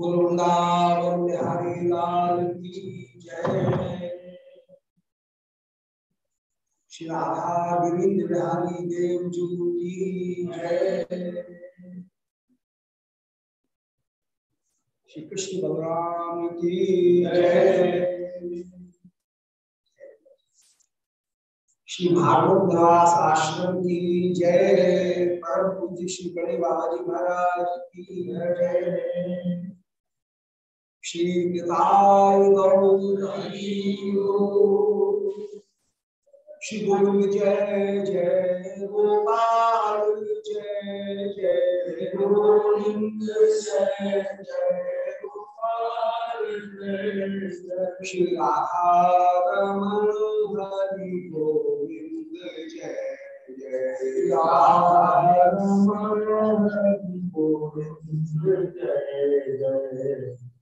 वृंदावन बिहारी लाल की जय। श्री राधा गोविंद बिहारी देव जी की जय। श्री कृष्ण बलराम की जय। श्री भागवत आश्रम की जय। परम पूज्य श्री गणे बाबा जी महाराज की जय। श्री निताय गौर हरि श्री गोविंद जय जय गोपाल जय जय गोविंद जय जय गोपाल श्री राधा हरि गोविंद जय जय राधा रमण हरि गोविंद जय जय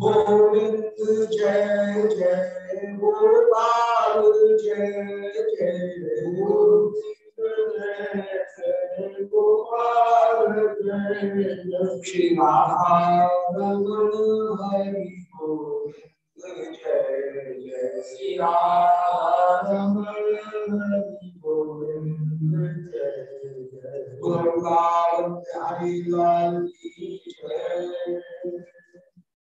गोविंद जय जय गोपाल, जय जय गोपाल, जय हरि जय जय श्री हरि जय जय बिहारी लाल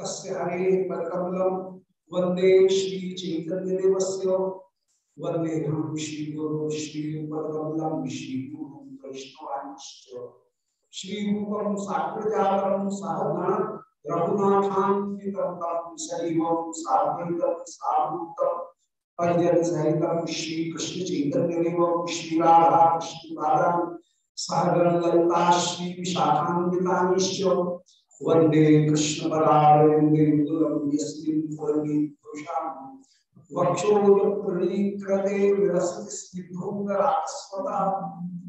तस्य हरे पदकमलं वंदे श्री चैतन्य देवस्य वंदे हम श्री गुरु श्री पदकमलं श्री गुरु वैष्णवांश्च। श्री रूपम साग्रजातम सहगण रघुनाथान्वितं तं सजीवं साद्वैतं सारूपं परिजन सहितं श्री कृष्ण चैतन्य देवं श्री राधा कृष्ण राधा सहगण ललिता श्री विशाखान्वितानिश्च वंदे कृष्ण परारविंदे मृदुलम यस्मिन् फलि दोषाम् वक्षोजप्रणीकृते विरसति स्निग्धोङ्गरास्वता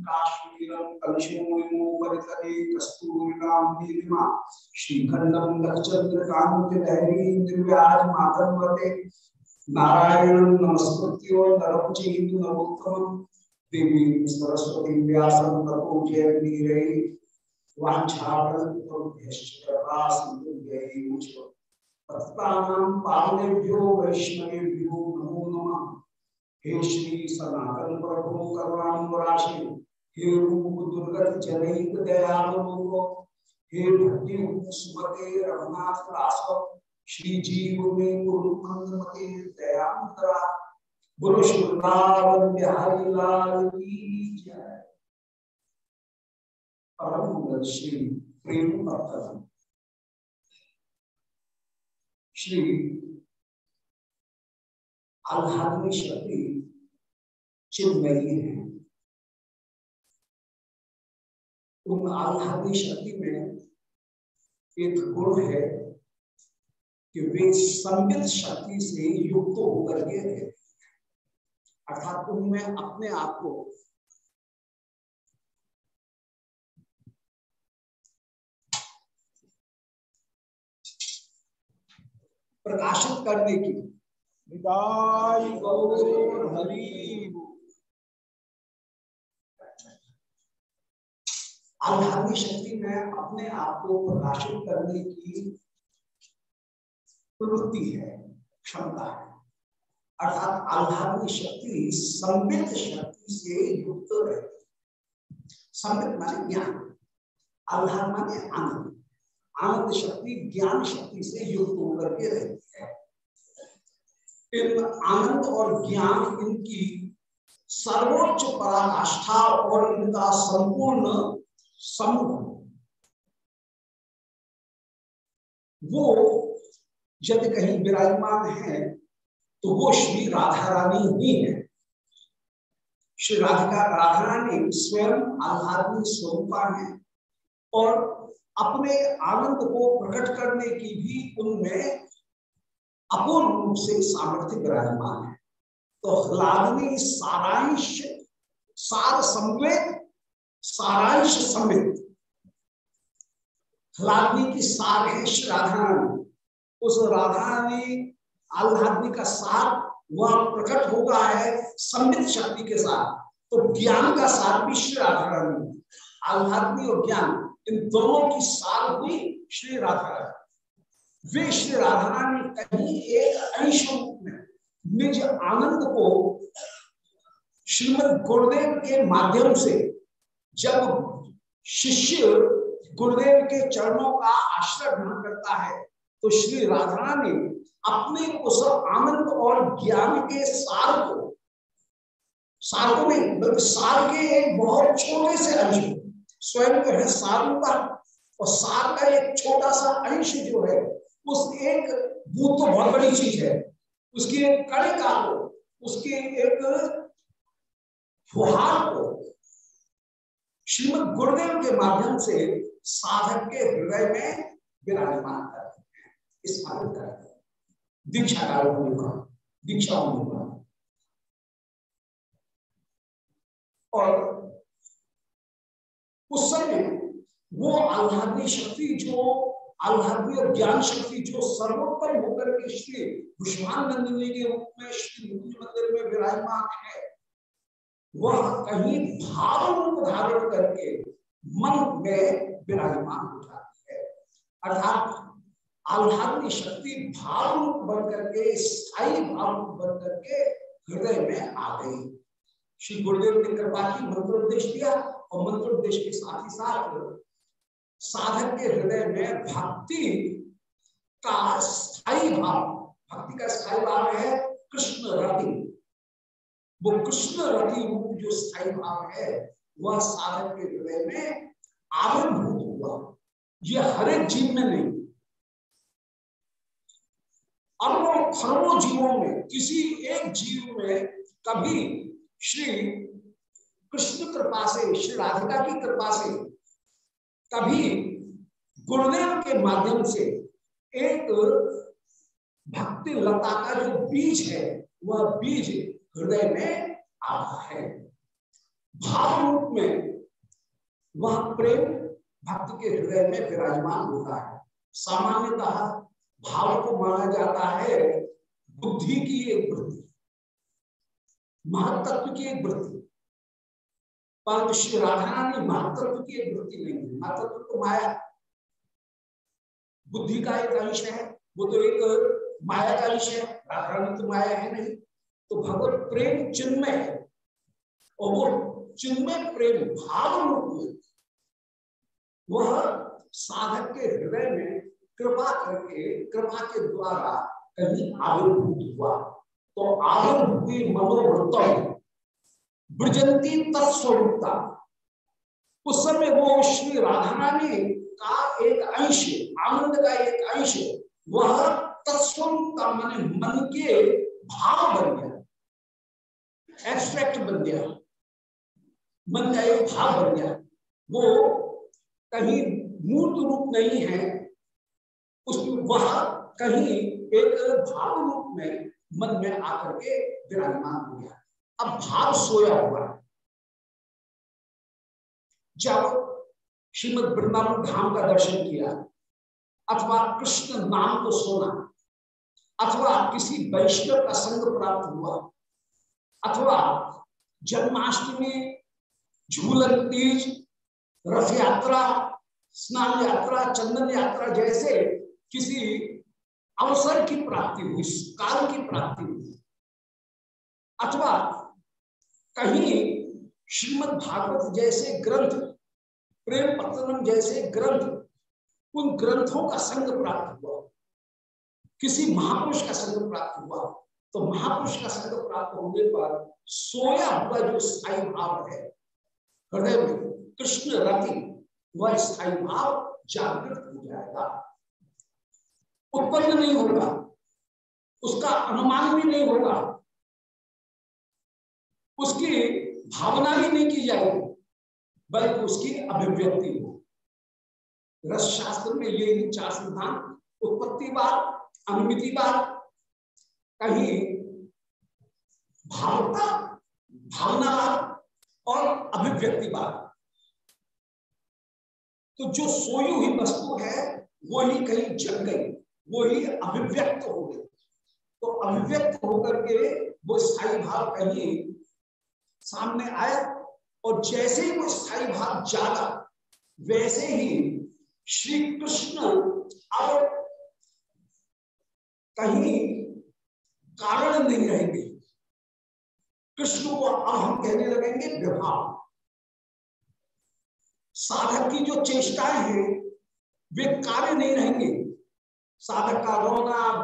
काश्मीरं कलशोपरितले कस्तूरिकां नीलिमा। श्रीखण्डं लक्षचन्द्रकान्तिलहरीं दिव्याजमातन्वते नारायणं नमस्कृत्यो नरं चैव नरोत्तमं देवीं सरस्वतीं व्यासं ततो जयमीरे पावनेभ्यो वैष्णवेभ्यो नमो नमः। हे श्री सनातन प्रभु करुणाम्बराशि हे रूप दुर्गत जनहित दयालु हे भक्ति सुमते रघुनाथ दास। श्री जीव में गुरु मंगमते दयान्तरा गुरु शुभावन बिहारी लाल की जय। परम श्री प्रेम भक्त श्री शक्ति चिन्मयी है। उन आध्यात्मिक शक्ति में एक गुण है कि वे संबित शक्ति से युक्त होकर के रहते अर्थात उनमें अपने आप को प्रकाशित करने की आध्यात्मिक शक्ति में अपने आप को प्रकाशित करने की प्रवृत्ति है क्षमता है। अर्थात आध्यात्मिक शक्ति संबित शक्ति से युक्त रहती है। संबित माने ज्ञान आधार माने आनंद। आनंद शक्ति ज्ञान शक्ति से युक्त होकर के रहती है। इन आनंद और ज्ञान इनकी सर्वोच्च पराकाष्ठा और इनका संपूर्ण समूह। वो यदि कहीं विराजमान है तो वो श्री राधा रानी ही है। श्री राधिका राधा रानी स्वयं आधारणी स्वरूपा है और अपने आनंद को प्रकट करने की भी उनमें अपूर्ण रूप से सामर्थ्य विराजमान है। तो ह्लादनी सारांश, सार संवेद, सारांश संवेद ह्लादनी की सार है श्री उस राधा रानी आह्लादनी का सार वह प्रकट होगा है संबित शक्ति के साथ। तो ज्ञान का सार भी श्री राधा रानी आह्लादनी और ज्ञान इन दोनों की सार हुई श्री राधा वे श्री राधा रानी कहीं एक अंश रूप में निज आनंद को श्रीमद गुरुदेव के माध्यम से जब शिष्य गुरुदेव के चरणों का आश्रय ग्रहण करता है तो श्री राधा ने अपने उस आनंद और ज्ञान के सार को सार को नहीं, बल्कि सार के एक बहुत छोटे से अंश स्वयं को है सार का और सार का एक छोटा सा अंश जो है, उस एक भूत तो बहुत बड़ी चीज़ है। उसकी एक कणिका को, उसकी एक फुहार को श्रीमद गुरुदेव के माध्यम से साधक के हृदय में विराजमान करते हैं। स्मारित करते हैं दीक्षा का, दीक्षा होने का। और उस समय वो आध्यात्मिक शक्ति जो आध्यात्मिक ज्ञान शक्ति जो सर्वोत्तम होकर के श्री भुष्मान नंदिनी के रूप में, श्री मुक्ति मंदिर में विराजमान है, वह कहीं भाव रूप धारण करके मन में विराजमान हो जाती है। अर्थात आह्लादनी शक्ति भाव रूप बन करके स्थायी भाव रूप बन करके हृदय में आ गई। श्री गुरुदेव ने कृपा की मंत्रोपदेश दिया और मंत्रोपदेश के साथ ही साथ साधक के हृदय में भक्ति का स्थायी भाव, भक्ति का स्थायी भाव है कृष्ण रति। वो कृष्ण रति रूप जो स्थायी भाव है, वह साधक के हृदय में आविर्भूत हुआ। ये हर एक जीव में नहीं। अरबों खरबों जीवों में, किसी एक जीव में कभी श्री कृष्ण कृपा से, श्री राधिका की कृपा से कभी गुरुदेव के माध्यम से एक भक्ति लता का जो बीज है, वह बीज हृदय में आता है। भाव रूप में वह प्रेम भक्त के हृदय में विराजमान होता है। सामान्यतः भाव को माना जाता है बुद्धि की एक वृत्ति महत्व की एक वृत्ति। परंतु श्री राधा रानी महत्व की एक वृत्ति नहीं है महत्व तो माया। बुद्धि का एक अंश है, वो तो एक माया का अंश है, राधा रानी तो माया है नहीं। तो भगवत प्रेम चिन्मय है, और वो चिन्मय प्रेम भाव रूप वह साधक के हृदय में कृपा करके, कृपा के द्वारा कहीं आविर्भूत हुआ। तो आविर्भूति मनोवृत्तम ब्रजंती तत्स्वरूपता। उस समय वो श्री राधा रानी का एक अंश, आनंद का एक अंश, वह तत्स्वरूपता माने मन के भाव बन गया। एब्स्ट्रैक्ट बन गया। मन का एक भाव बन गया। वो कहीं मूर्त रूप नहीं है उसमें वह कहीं एक भाव रूप में मन में आकर के विराजमान हो गया। अब भाव सोया हुआ। है जब श्रीमद वृंदावन धाम का दर्शन किया, अथवा कृष्ण नाम को सोना, अथवा किसी वैष्णव का संग प्राप्त हुआ, अथवा जन्माष्टमी, झूलन तीज, रथ यात्रा, स्नान यात्रा, चंदन यात्रा जैसे किसी अवसर की प्राप्ति हुई, काल की प्राप्ति हुई। अथवा कहीं श्रीमद भागवत जैसे ग्रंथ, प्रेम पत्तनम जैसे ग्रंथ, उन ग्रंथों का संग प्राप्त हुआ। किसी महापुरुष का संग प्राप्त हुआ तो महापुरुष का संग प्राप्त होने पर सोया हुआ जो स्थायी भाव है, हृदय में कृष्ण रति, वह स्थायी भाव जागृत हो जाएगा। उत्पन्न नहीं होगा, उसका अनुमान भी नहीं होगा उसकी भावना भी नहीं की जाएगी बल्कि उसकी अभिव्यक्ति हो। रस शास्त्र में ये चार सिद्धांत उत्पत्तिवाद अनुमितिवाद कहीं भावता भावनावाद और अभिव्यक्तिवाद तो जो सोई हुई वस्तु है, वो ही कहीं जग गई, वो ही अभिव्यक्त हो गई। तो अभिव्यक्त होकर के वो स्थायी भाव कहीं सामने आया और जैसे ही वो स्थायी भाव जागा, वैसे ही श्री कृष्ण अब कहीं कारण नहीं रहेंगे। कृष्ण को अब हम कहने लगेंगे विभाव साधक की जो चेष्टाएँ हैं, वे कार्य नहीं रहेंगे। साधक का रोना,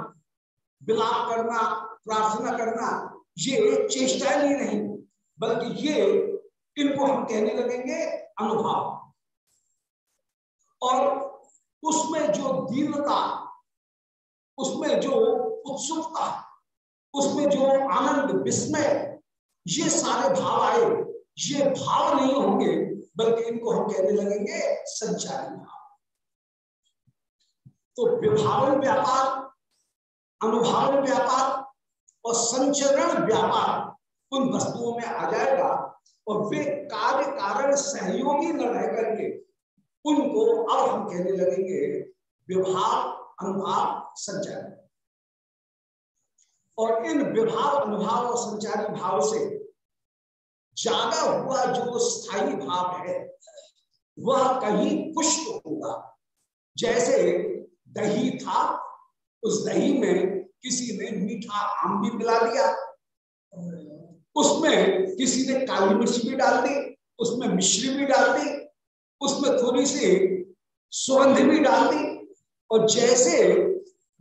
विलाप करना, प्रार्थना करना, ये चेष्टाएँ नहीं रहेंगी। बल्कि ये इनको हम कहने लगेंगे अनुभव। और उसमें जो दीनता, उसमें जो उत्सुकता, उसमें जो आनंद, विस्मय, ये सारे भाव आए। ये भाव नहीं होंगे, बल्कि इनको हम कहने लगेंगे संचारी भाव। तो विभावन व्यापार, अनुभावन व्यापार और संचरण व्यापार उन वस्तुओं में आ जाएगा और वे कार्य कारण सहयोगी न रह करके उनको अब हम कहने लगेंगे विभाव अनुभाव संचार। और इन विभाव अनुभाव और संचारी भाव से जागा हुआ जो स्थायी भाव है, वह कहीं पुष्ट होगा। जैसे दही था, उस दही में किसी ने मीठा आम भी मिला दिया उसमें किसी ने काली मिर्च भी डाल दी, उसमें मिश्री भी डाल दी, उसमें थोड़ी सी सुगंध भी डाल दी। और जैसे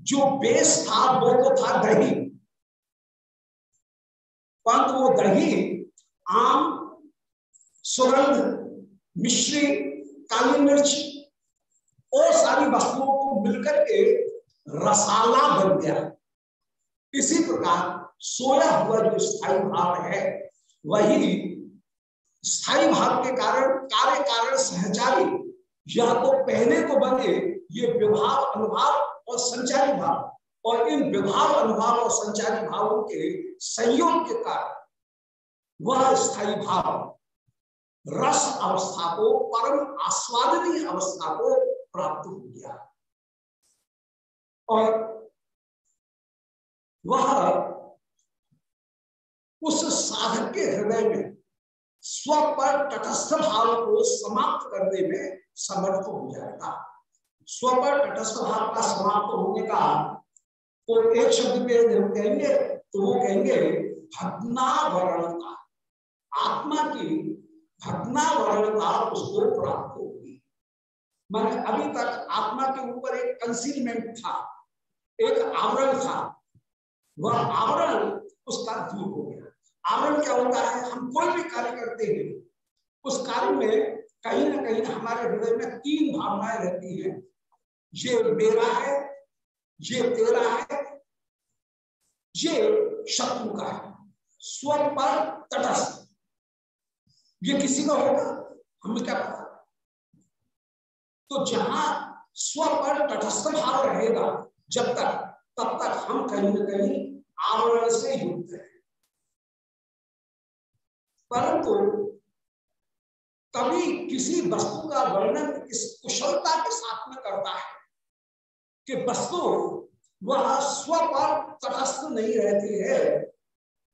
जो बेस था, वो तो था दही। परंतु वो दही, आम, सुगंध, मिश्री, काली मिर्च, और सारी वस्तुओं को मिलकर के रसाला बन गया। इसी प्रकार सोया हुआ जो स्थायी भाव है, वही स्थायी भाव के कारण, कार्य कारण सहचारी या तो पहले को बने, ये विभाव अनुभाव और संचारी भाव और इन विभाव अनुभाव और संचारी भावों के संयोग के कारण, वह स्थायी भाव रस अवस्था को, परम आस्वादनी अवस्था को प्राप्त हो गया। और वह उस साधक के हृदय में, स्व पर तटस्थ भाव को समाप्त करने में समर्थ हो जाएगा। स्व पर तटस्थ भाव का समाप्त होने का तो एक शब्द में हम कहेंगे तो वो कहेंगे भग्नावरणता आत्मा की भग्नावरणता उसको प्राप्त होगी। मैंने अभी तक आत्मा के ऊपर एक कंसीलमेंट था, एक आवरण था। वह आवरण उसका दूर हो गया। आवरण क्या होता है? हम कोई भी कार्य करते हैं, उस कार्य में कहीं ना कहीं हमारे हृदय में तीन भावनाएँ रहती हैं। ये मेरा है, ये तेरा है, ये शत्रु का है। स्व पर तटस्थ। ये किसी का होगा? हमें क्या पता? तो जहाँ स्व पर तटस्थ भाव रहेगा, जब तक, तब तक हम कहीं ना कहीं आवरण से युक्त हैं। परंतु कभी किसी वस्तु का वर्णन इस कुशलता के साथ में करता है कि वस्तु वह स्व पर तटस्थ नहीं रहती है,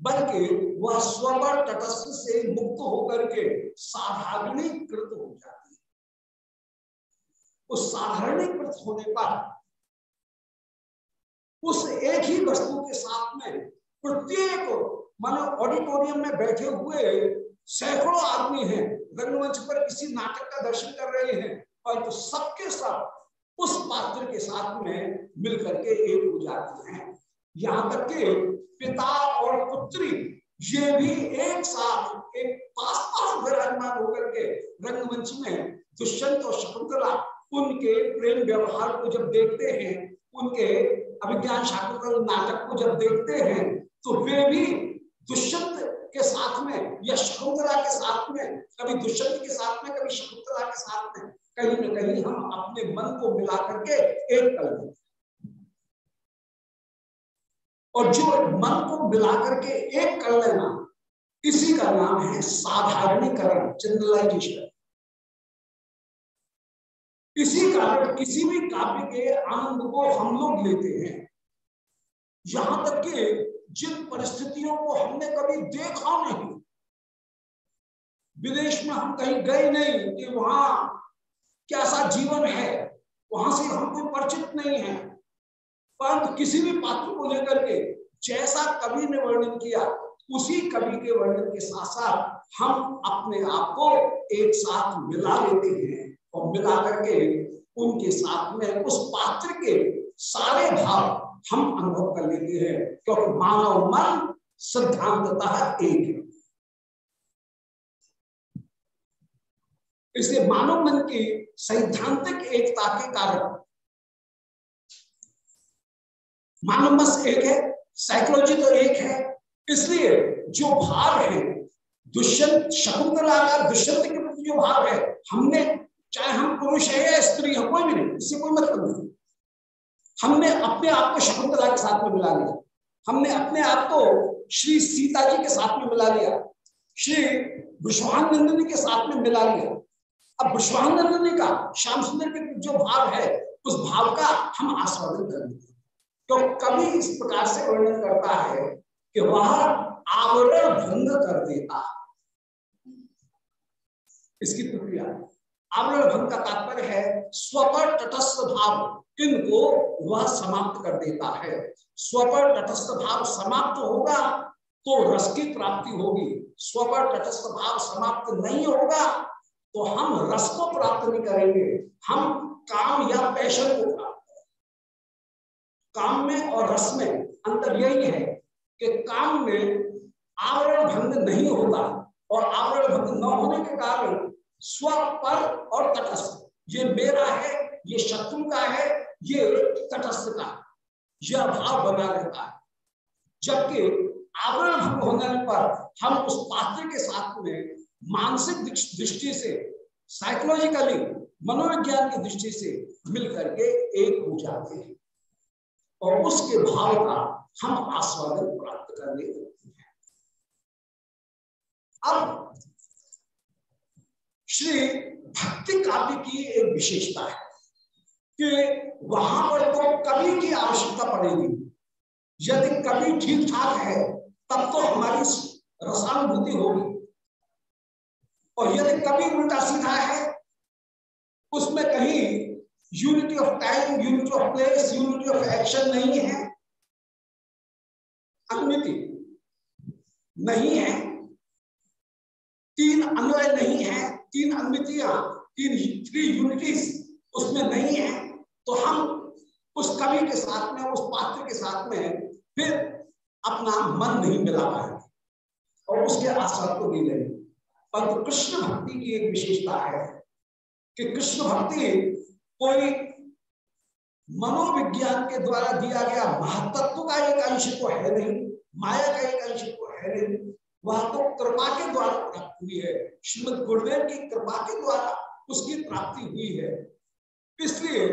बल्कि वह स्व पर तटस्थ से मुक्त होकर के साधारणीकृत हो जाती है। उस साधारणीकृत होने पर उस एक ही वस्तु के साथ में प्रत्येक मानो ऑडिटोरियम में बैठे हुए सैकड़ों आदमी हैं, रंगमंच पर किसी नाटक का दर्शन कर रहे हैं, और तो सबके सब उस पात्र के साथ में मिलकर के एक हो जाते हैं। यहाँ तक के पिता और पुत्री, ये भी एक साथ, एक पास पास विराजमान होकर के रंगमंच में दुष्यंत और शकुंतला, उनके प्रेम व्यवहार को जब देखते हैं, उनके अभिज्ञान शाकुंतल नाटक को जब देखते हैं तो वे भी दुष्यंत के साथ में या शकुंतला के साथ में, कभी दुष्यंत के साथ में, कभी शकुंतला के साथ में, कहीं ना कहीं हम अपने मन को मिला करके एक कर देते और जो मन को मिला करके एक कर लेना इसी का नाम है साधारणीकरण जनरलाइजेशन इसी कारण किसी भी काव्य के आनंद को हम लोग लेते हैं। यहाँ तक कि जिन परिस्थितियों को हमने कभी देखा नहीं। विदेश में हम कहीं गए नहीं कि वहाँ कैसा जीवन है, वहाँ से हम कोई परिचित नहीं है। परंतु किसी भी पात्र को लेकर के जैसा कवि ने वर्णन किया, उसी कवि के वर्णन के साथ साथ हम अपने आप को एक साथ मिला लेते हैं और मिला करके उनके साथ में उस पात्र के सारे भाव हम अनुभव कर लेते हैं, क्योंकि मानव मन सिद्धांततः एक है। इसलिए मानव मन की सैद्धांतिक एकता के कारण मानव मस एक है साइकोलॉजी तो एक है। इसलिए जो भाव है, दुष्यंत शकुंतला का दुष्यंत के प्रति जो भाव है, हमने, चाहे हम पुरुष है या स्त्री है, कोई भी नहीं, इससे कोई मतलब नहीं। हमने अपने आप को शकुंतला के साथ में मिला लिया। हमने अपने आप को श्री सीता जी के साथ में मिला लिया। श्री विश्वानंदनी के साथ में मिला लिया। अब विश्वानंदनी का श्याम सुंदर के जो भाव है, उस भाव का हम आस्वादन कर लेते तो कभी इस प्रकार से वर्णन करता है कि वह आवरण भंग कर देता। इसकी प्रक्रिया। आवरण भंग का तात्पर्य है स्वपर तटस्थ भाव। इनको वह समाप्त कर देता है। स्वपर तटस्थ भाव समाप्त होगा तो रस की प्राप्ति होगी। स्वपर तटस्थ भाव समाप्त नहीं होगा तो हम रस को प्राप्त नहीं करेंगे। हम काम या पैशन को प्राप्त काम में और रस में अंतर यही है कि काम में आवरण भंग नहीं होता और आवरण भंग न होने के कारण स्व पर और तटस्थ, ये मेरा है, ये शत्रु का है ये तटस्थ का यह भाव बना रहता है। जबकि आवरण भंग होने पर हम उस पात्र के साथ में मानसिक दृष्टि से साइकोलॉजिकली मनोविज्ञान की दृष्टि से मिलकर के एक हो जाते हैं। और उसके भाव का हम आस्वादन प्राप्त करने हैं। अब श्री भक्ति काव्य की एक विशेषता है। कि वहाँ पर तो कवि की आवश्यकता पड़ेगी। यदि कवि ठीक ठाक है, तब तो हमारी रसानुभूति होगी। और यदि कवि उल्टा सीधा है, उसमें कहीं unity of time unity of place unity of action नहीं है। अनुमिति नहीं है। तीन अन्वय नहीं है। तीन अनुमितियाँ, तीन थ्री यूनिटीज उसमें नहीं है तो हम उस कवि के साथ में उस पात्र के साथ में फिर अपना मन नहीं मिला पाएँगे और उसके आस्वाद को नहीं लेंगे परंतु कृष्ण भक्ति की एक विशेषता है कि कृष्ण भक्ति कोई मनोविज्ञान के द्वारा दिया गया महत्व का एक अंश तो है नहीं, माया का एक अंश तो है नहीं। वह तो कृपा के द्वारा प्राप्त हुई है। श्रीमद गुरुदेव की कृपा के द्वारा उसकी प्राप्ति हुई है। इसलिए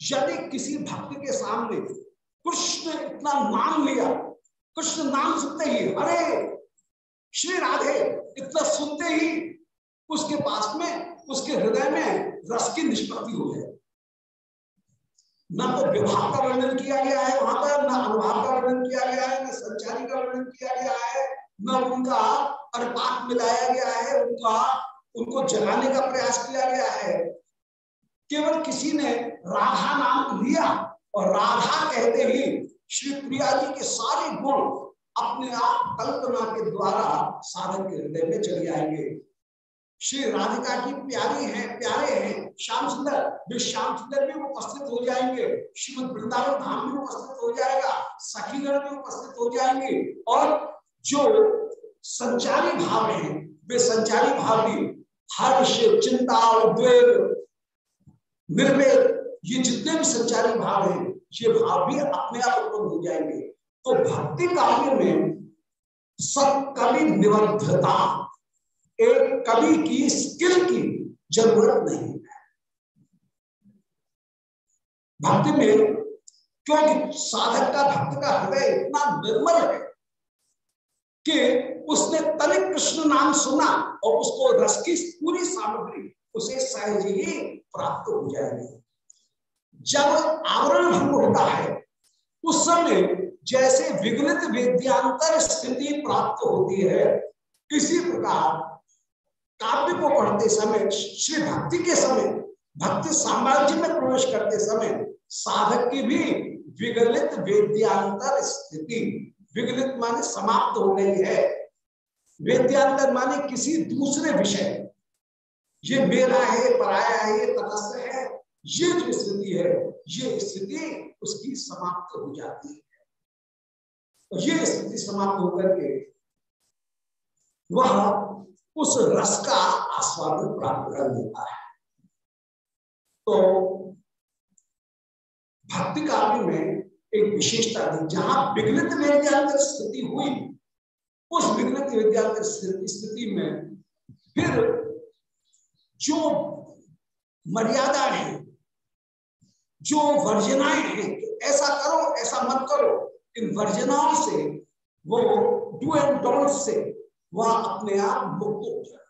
यदि किसी भक्त के सामने कृष्ण इतना नाम लिया, कृष्ण नाम सुनते ही अरे श्री राधे, इतना सुनते ही उसके पास में, उसके हृदय में रस की निष्पत्ति हो जाए न तो विभाग का वर्णन किया गया है वहाँ पर, न अनुभाव का वर्णन किया गया है, न संचारी का वर्णन किया गया है, न उनका अर्पात मिलाया गया है, उनका, उनको जगाने का प्रयास किया गया है। केवल किसी ने राधा नाम लिया और राधा कहते ही श्री प्रिया जी के सारे गुण अपने आप कल्पना के द्वारा साधक के हृदय में चले आएँगे। श्री राधिका की प्यारी है, प्यारे हैं, श्याम सुंदर वे श्याम सुंदर भी उपस्थित हो जाएँगे, श्रीमद वृंदावन धाम भी उपस्थित हो जाएगा, सखीगण भी उपस्थित हो जाएँगे और जो संचारी भाव है, वे संचारी भाव भी हर्ष, चिंता उद्वेग निर्वेद ये जितने भी संचारी भाव हैं, ये भाव भी अपने आप उत्पन्न हो जाएँगे। तो भक्ति कार्य में सब कवि निबद्धता एक कवि की स्किल की ज़रूरत नहीं है। भक्ति में क्योंकि साधक का भक्त का हृदय इतना निर्मल है कि उसने तनिक कृष्ण नाम सुना और उसको रस की पूरी सामग्री उसे सहज ही प्राप्त हो जाएगी। जब आवरण भंग होता है, उस समय जैसे विगलित वेद्यांतर स्थिति प्राप्त होती है, इसी प्रकार काव्य को पढ़ते समय, श्री भक्ति के समय, भक्ति साम्राज्य में प्रवेश करते समय साधक की भी विगलित वेद्यांतर स्थिति विगलित माने समाप्त हो गई है। वेद्यांतर माने किसी दूसरे विषय। ये मेरा है, पराया है, ये तटस्थ है, ये जो स्थिति है, ये स्थिति उसकी समाप्त हो जाती है। और ये स्थिति समाप्त होकर के वह उस रस का आस्वादन प्राप्त कर लेता है। तो भक्ति काव्य में एक विशेषता थी जहाँ विघ्नित वेद्यांतर स्थिति हुई, उस विघ्नित वेद्यांतर स्थिति में फिर जो मर्यादा है, जो वर्जनाएँ हैं ऐसा करो, ऐसा मत करो इन वर्जनाओं से, वो डू एंड डोंट से वह अपने आप मुक्त हो जाए।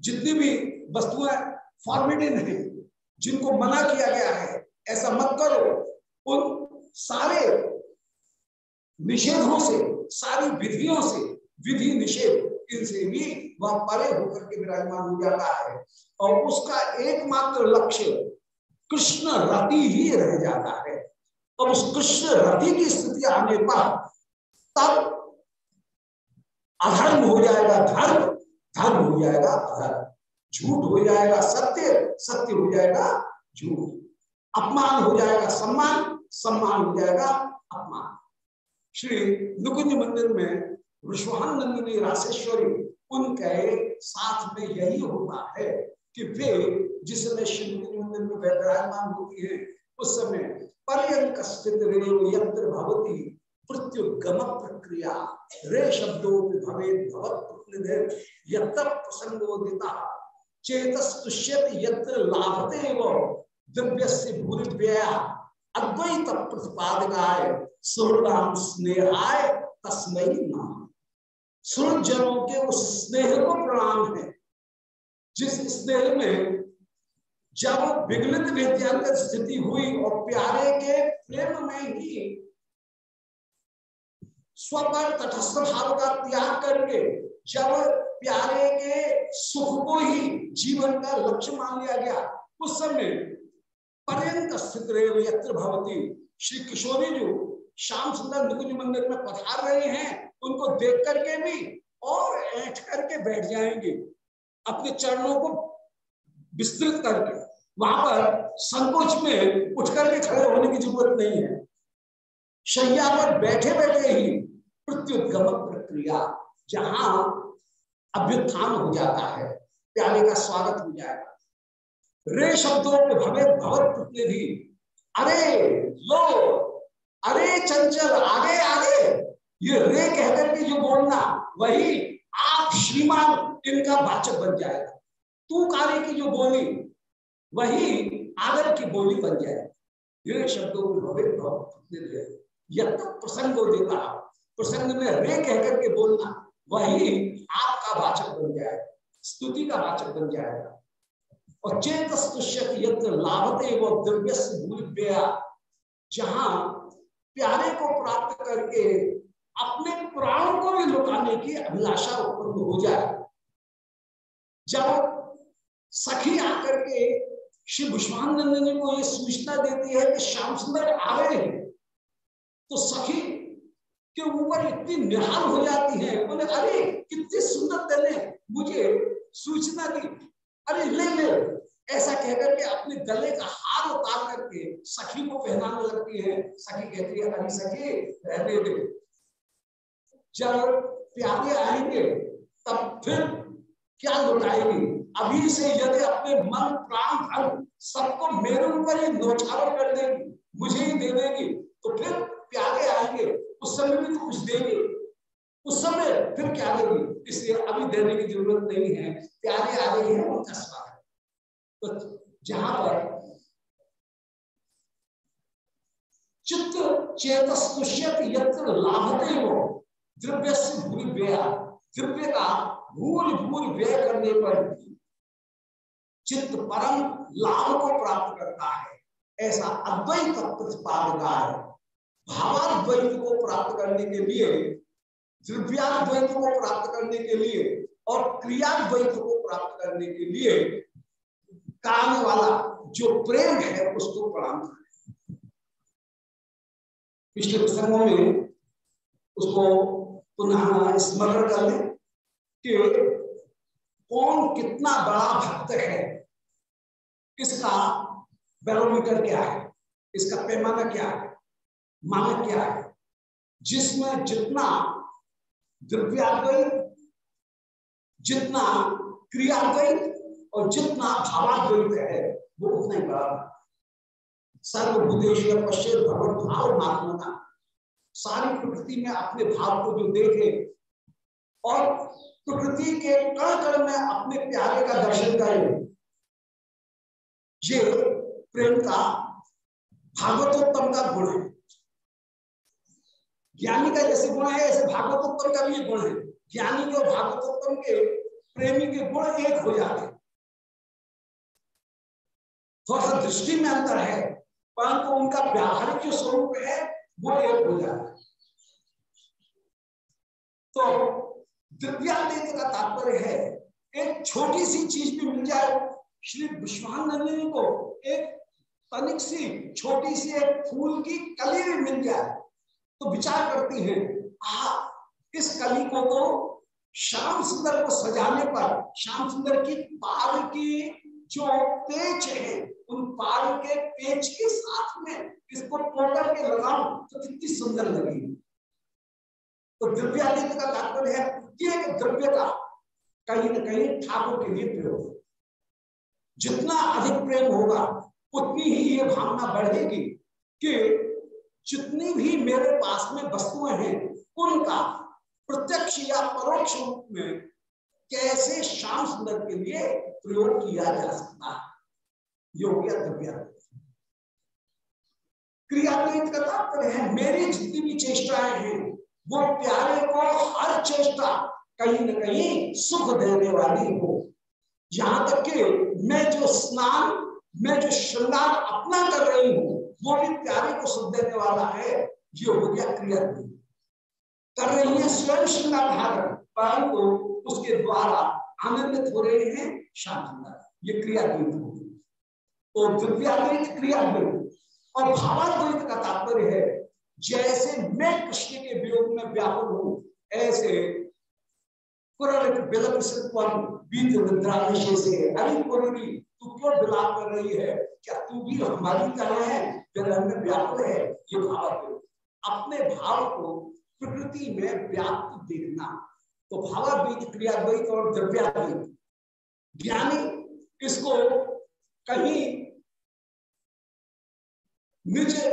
जितनी भी वस्तुएँ फॉर्मिडिन है, जिनको मना किया गया है, ऐसा मत करो। उन सारे निषेधों से, सारी विधियों से विधि निषेध इनसे भी वह परे होकर के विराजमान हो जाता है और उसका एकमात्र लक्ष्य कृष्ण रति ही रह जाता है। और उस कृष्ण रति की स्थिति आने पर तब अधर्म हो जाएगा, धर्म धर्म हो जाएगा, अधर्म। झूठ हो जाएगा, सत्य सत्य हो जाएगा, झूठ। अपमान हो जाएगा, सम्मान सम्मान हो जाएगा, अपमान। श्री नुकुंज मंदिर में विश्वान नंदिनी राशेश्वरी, उनके साथ में यही होता है कि वे जिस समय श्री मंदिर में विराजमान होती है, उस समय पर्यंक स्थित यंत्र भवती प्रत्युगम प्रक्रिया, रे शब्दों भवे यत्र प्रसंगोदिता चेतस्तुष्यत यत्र लाभते दिव्य से भूरिव्यया, अद्वैत प्रतिपादकाय सुरनाम स्नेहाय तस्मय नाम। सुर जनों के उस स्नेह को प्रणाम है। जिस स्नेह में जब विगलित विद्यांतर स्थिति हुई और प्यारे के प्रेम में ही स्वपर तटस्थ भाव का त्याग करके जब प्यारे के सुख को ही जीवन का लक्ष्य मान लिया गया, उस समय पर्यंत स्थित यत्र भवती श्री किशोरी जो श्याम सुंदर निकुंज मंदिर में पधार रहे हैं। उनको देख करके भी और ऐठ करके बैठ जाएँगे। अपने चरणों को विस्तृत करके, वहाँ पर संकोच में उठ करके खड़े होने की ज़रूरत नहीं है। शैया पर बैठे बैठे ही प्रत्युद्गम प्रक्रिया, जहाँ अभ्युत्थान हो जाता है प्याले का स्वागत हो जाएगा। रे शब्दों में भवे भगवत प्रतिनिधि। अरे लो, अरे चंचल, आगे आगे। ये रे कहकर के जो बोलना, वही आप श्रीमान इनका वाचक बन जाएगा। तू कार्य की जो बोली, वही आदर की बोली बन जाएगी। ये शब्दों में भवे प्रसंग देता प्रसंग में रे कहकर के बोलना, वही आपका वाचक बन जाएगा। स्तुति का वाचक बन जाएगा। और चेत यत्र लाभते वो द्रव्य जहाँ प्यारे को प्राप्त करके अपने प्राणों को भी लुटाने की अभिलाषा उत्पन्न हो जाए। जब सखी आकर के श्री विश्वानंद को ये सूचना देती है कि श्याम सुंदर आ रहे हैं तो सखी के ऊपर इतनी निहाल हो जाती है। बोले, अरे, कितनी सुंदर तेने मुझे सूचना दी। अरे, ले ले। ऐसा कहकर के अपने गले का हार उतार करके सखी को पहनाने लगती है। सखी कहती है, अरे, सखी, रहने दे। जब प्यारे आएँगे, तब फिर क्या लुटाएगी? अभी से यदि अपने मन, प्राण, धन सबको मेरे ऊपर ही नौछावर कर देगी मुझे ही दे देगी तो फिर प्यारे आएँगे, उस समय भी तो कुछ देंगे। उस समय फिर क्या देगी? इसलिए अभी देने की ज़रूरत नहीं है। प्यारे आ रही है, उनका स्वागत तो जहाँ पर चित्त चेतस्तुष्यत यत्र लाभते हो द्रव्य से भूल व्यय द्रव्य का भूल भूल व्यय करने पर भी चित्त परम लाभ को प्राप्त करता है। ऐसा अद्वैत प्रतिपादकार भावाद्वैत को प्राप्त करने के लिए, द्रव्याद्वैत को प्राप्त करने के लिए और क्रियाद्वैत को प्राप्त करने के लिए काम वाला जो प्रेम है, उसको प्रणाम पिछले प्रसंगों में उसको पुनः स्मरण कर लें कि कौन कितना बड़ा भक्त है। इसका बैरोमीटर क्या है? इसका पैमाना क्या है? मानक क्या है? जिसमें जितना द्रव्याद्वैत जितना क्रियाद्वैत और जितना भावाद्वैत है, वो उतना ही बड़ा सर्वभूतेश पश्चिम भगवत भाव मात्मता सारी प्रकृति में अपने भाव को जो देखे और प्रकृति के कण कण में अपने प्यारे का दर्शन करे। ये प्रेम का भागवतोत्तम का गुण है। ज्ञानी का जैसे गुण है, ऐसे भागवतोत्तम का भी गुण है। ज्ञानी के भागवतोत्तम के प्रेमी के गुण एक हो जाते थोड़ा सा दृष्टि में अंतर है, परंतु उनका व्यावहारिक जो स्वरूप है वो एक हो जाता है। तो दिव्यादेव का तात्पर्य है, एक छोटी सी चीज़ भी मिल जाए, श्री विश्वानंदिनी को एक तनिक सी छोटी सी एक फूल की कली भी मिल जाए तो विचार करती हैं आ इस कली को तो श्याम सुंदर को सजाने पर, श्याम सुंदर की पार की जो तेज है उन पार के पेच के साथ में इसको पोटर के लगाऊ तो कितनी सुंदर लगेगी। तो द्रव्यादित्य का तात्पर्य है कि द्रव्य का कहीं ना कहीं ठाकुर के लिए प्रयोग जितना अधिक प्रेम होगा, उतनी ही ये भावना बढ़ेगी कि जितनी भी मेरे पास में वस्तुएँ हैं, उनका प्रत्यक्ष या परोक्ष रूप में कैसे श्याम सुंदर के लिए प्रयोग किया जा सकता है। योग्य द्रव्य क्रियान्वित का तात्पर्य है, मेरी जितनी भी चेष्टाएँ हैं, वो प्यारे को हर चेष्टा कहीं ना कहीं सुख देने वाली हो। यहाँ तक कि मैं जो स्नान, मैं जो श्रृंगार अपना कर रही हूँ, वो भी प्यारे को सुख देने वाला है, ये हो गया क्रिया कर रही है स्वयं श्रृंगार धारण, परंतु उसके द्वारा आनंदित हो रहे हैं शांत ये क्रिया होगी तो द्रव्याद्वैत क्रियाद्वैत और भावाद्वैत का तात्पर्य है, जैसे मैं कृष्ण के वियोग में व्यापक हूँ, ऐसे से अरे तू क्यों विलाप कर रही है? क्या तू भी हमारी तरह है? व्याप्त है? ये भाव अपने भाव को प्रकृति में व्याप्त देखना। तो भावाद्वैत क्रियाद्वैत और द्रव्याद्वैत। ज्ञानी इसको कहीं निज